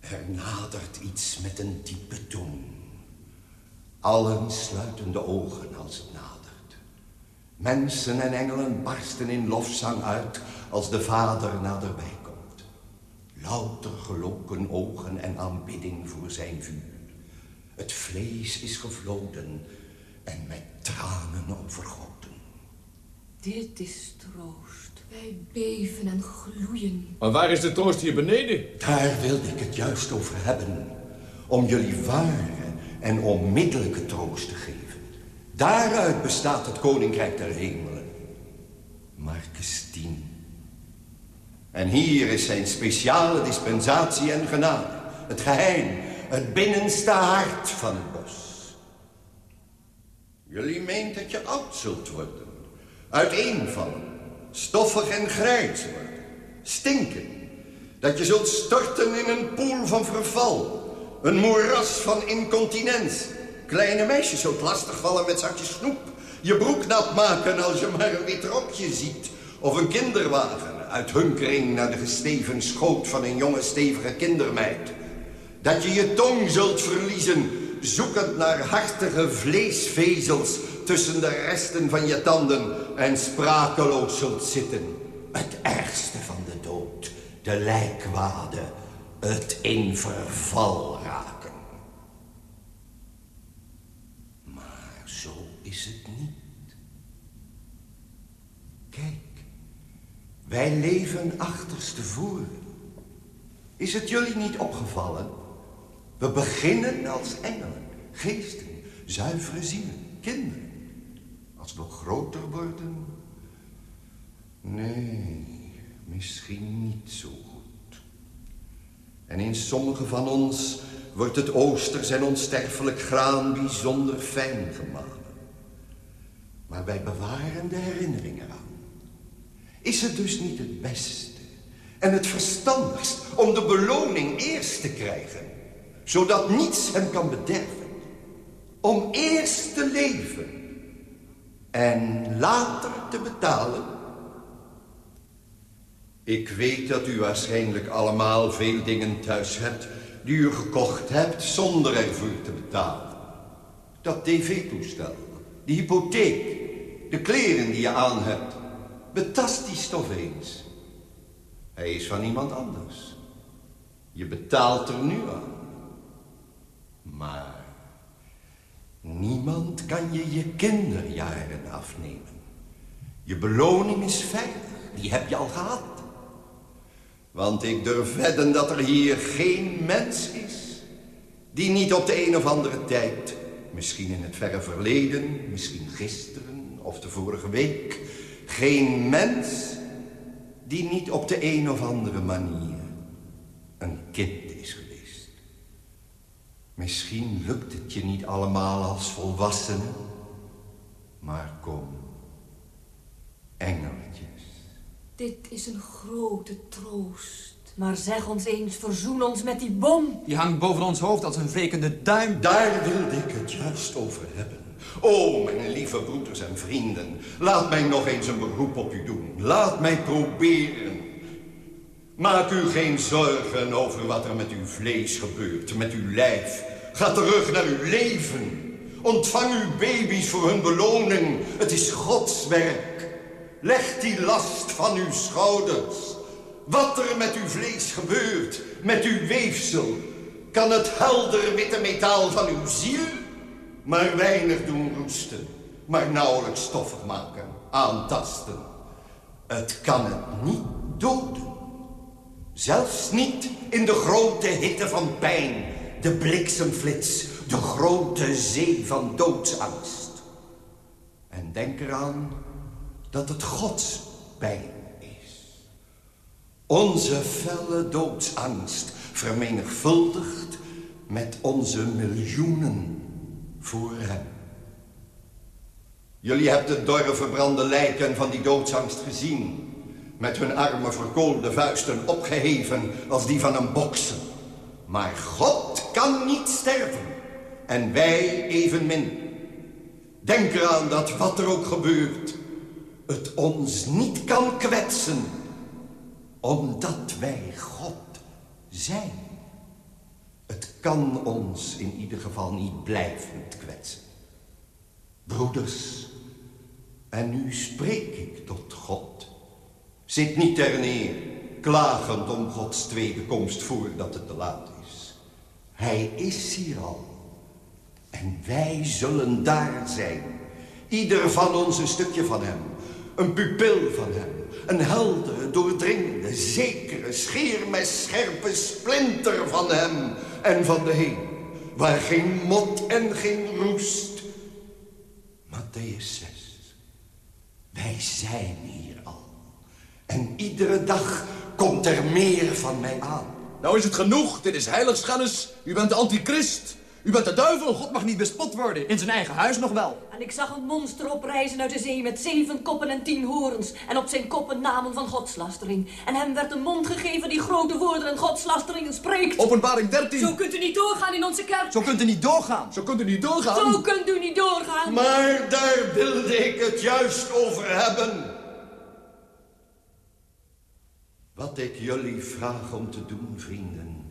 [SPEAKER 11] Er nadert iets met een diepe toon. Allen sluiten de ogen als het nadert. Mensen en engelen barsten in lofzang uit als de vader naderbij komt. Louter geloken ogen en aanbidding voor zijn vuur. Het vlees is gevloden en met tranen overgoten.
[SPEAKER 12] Dit is troost.
[SPEAKER 14] Wij beven en gloeien.
[SPEAKER 13] Maar waar is de troost hier beneden?
[SPEAKER 11] Daar wilde ik het juist over hebben. Om jullie ware en onmiddellijke troost te geven. Daaruit bestaat het koninkrijk der hemelen. Marcus 10. En hier is zijn speciale dispensatie en genade. Het geheim, het binnenste hart van het bos. Jullie meent dat je oud zult worden. Uiteenvallen. Stoffig en grijs worden. Stinken. Dat je zult storten in een poel van verval. Een moeras van incontinentie. Kleine meisjes zult lastigvallen met zakjes snoep. Je broek nat maken als je maar een wit rokje ziet. Of een kinderwagen uit hunkering naar de gesteven schoot van een jonge stevige kindermeid. Dat je je tong zult verliezen, zoekend naar hartige vleesvezels tussen de resten van je tanden en sprakeloos zult zitten. Het ergste van de dood, de lijkwade, het in verval raken. Maar zo is het niet. Kijk, wij leven achterstevoren. Is het jullie niet opgevallen? We beginnen als engelen, geesten, zuivere zielen, kinderen. Als we groter worden? Nee, misschien niet zo goed. En in sommige van ons wordt het oosters en onsterfelijk graan bijzonder fijn gemalen. Maar wij bewaren de herinnering eraan. Is het dus niet het beste en het verstandigst om de beloning eerst te krijgen, zodat niets hem kan bederven? Om eerst te leven en later te betalen? Ik weet dat u waarschijnlijk allemaal veel dingen thuis hebt... die u gekocht hebt zonder ervoor te betalen. Dat tv-toestel, de hypotheek, de kleren die je aan hebt. Betast die stof eens. Hij is van iemand anders. Je betaalt er nu aan. Maar niemand kan je je kinderjaren afnemen. Je beloning is veilig, die heb je al gehad. Want ik durf wedden dat er hier geen mens is... die niet op de een of andere tijd... misschien in het verre verleden, misschien gisteren of de vorige week... Geen mens die niet op de een of andere manier een kind. Misschien lukt het je niet allemaal als volwassene, maar kom, engeltjes.
[SPEAKER 12] Dit is een grote troost. Maar zeg ons eens, verzoen ons met die bom.
[SPEAKER 15] Die hangt boven ons hoofd als een vekende duim.
[SPEAKER 11] Daar wilde ik het juist over hebben. O, mijn lieve broeders en vrienden, laat mij nog eens een beroep op u doen. Laat mij proberen. Maak u geen zorgen over wat er met uw vlees gebeurt, met uw lijf. Ga terug naar uw leven. Ontvang uw baby's voor hun beloning. Het is Gods werk. Leg die last van uw schouders. Wat er met uw vlees gebeurt, met uw weefsel... kan het helder witte metaal van uw ziel maar weinig doen roesten, maar nauwelijks stoffig maken, aantasten. Het kan het niet doden. Zelfs niet in de grote hitte van pijn, de bliksemflits, de grote zee van doodsangst. En denk eraan dat het Gods pijn is. Onze felle doodsangst vermenigvuldigd met onze miljoenen voor hem. Jullie hebben de dorre verbrande lijken van die doodsangst gezien. Met hun arme verkoolde vuisten opgeheven als die van een bokser. Maar God kan niet sterven. En wij evenmin. Denk eraan dat wat er ook gebeurt... het ons niet kan kwetsen. Omdat wij God zijn. Het kan ons in ieder geval niet blijvend kwetsen. Broeders, en nu spreek ik tot God. Zit niet ter neer, klagend om Gods tweede komst voordat het te laat is. Hij is hier al. En wij zullen daar zijn. Ieder van ons een stukje van hem. Een pupil van hem. Een heldere, doordringende, zekere, scheermesscherpe splinter van hem en van de heen. Waar geen mot en geen roest. Matthäus 6. Wij zijn hier. En iedere dag komt er meer van mij aan.
[SPEAKER 15] Nou is het genoeg. Dit is heiligschennis. U bent de antichrist. U bent de duivel. God mag niet bespot worden. In zijn eigen huis nog wel.
[SPEAKER 12] En ik zag een monster oprijzen uit de zee met zeven koppen en tien horens. En op zijn koppen namen van godslastering. En hem werd een mond gegeven die grote woorden en godslasteringen spreekt.
[SPEAKER 15] Openbaring 13.
[SPEAKER 12] Zo kunt u niet doorgaan in onze kerk.
[SPEAKER 15] Zo kunt u niet doorgaan. Zo kunt u niet doorgaan.
[SPEAKER 12] Zo kunt u niet doorgaan.
[SPEAKER 11] Maar daar wilde ik het juist over hebben. Wat ik jullie vraag om te doen, vrienden,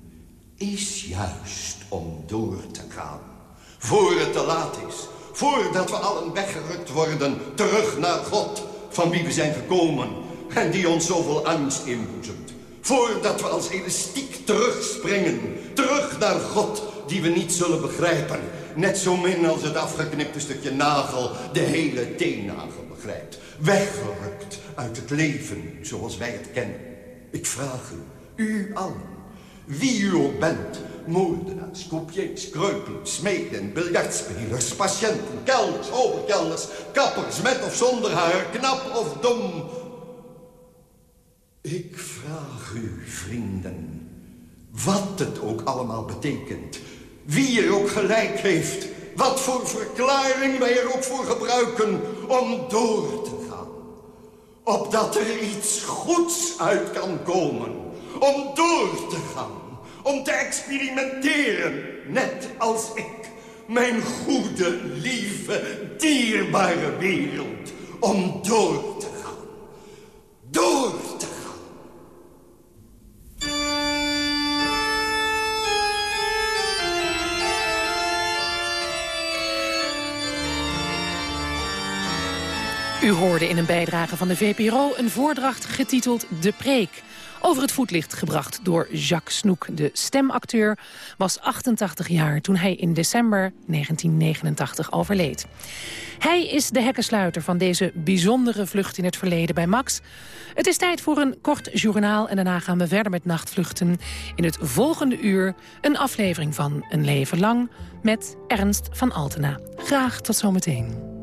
[SPEAKER 11] is juist om door te gaan. Voor het te laat is. Voordat we allen weggerukt worden, terug naar God, van wie we zijn gekomen en die ons zoveel angst inboezemt. Voordat we als elastiek terugspringen, terug naar God, die we niet zullen begrijpen. Net zo min als het afgeknipte stukje nagel de hele teennagel begrijpt. Weggerukt uit het leven zoals wij het kennen. Ik vraag u, u allen, wie u ook bent, moordenaars, coupiers, kreupelen, smeden, biljartspelers, patiënten, kelders, overkelders, kappers, met of zonder haar, knap of dom. Ik vraag u, vrienden, wat het ook allemaal betekent, wie er ook gelijk heeft, wat voor verklaring wij er ook voor gebruiken om door te. Opdat er iets goeds uit kan komen, om door te gaan om te experimenteren, net als ik. Mijn goede, lieve, dierbare wereld. Om door te gaan. Door te gaan.
[SPEAKER 3] U hoorde in een bijdrage van de VPRO een voordracht getiteld De Preek over het voetlicht gebracht door Jacques Snoek. De stemacteur was 88 jaar toen hij in december 1989 overleed. Hij is de hekkensluiter van deze bijzondere vlucht in het verleden bij Max. Het is tijd voor een kort journaal en daarna gaan we verder met nachtvluchten. In het volgende uur een aflevering van Een Leven Lang met Ernst van Altena. Graag tot zometeen.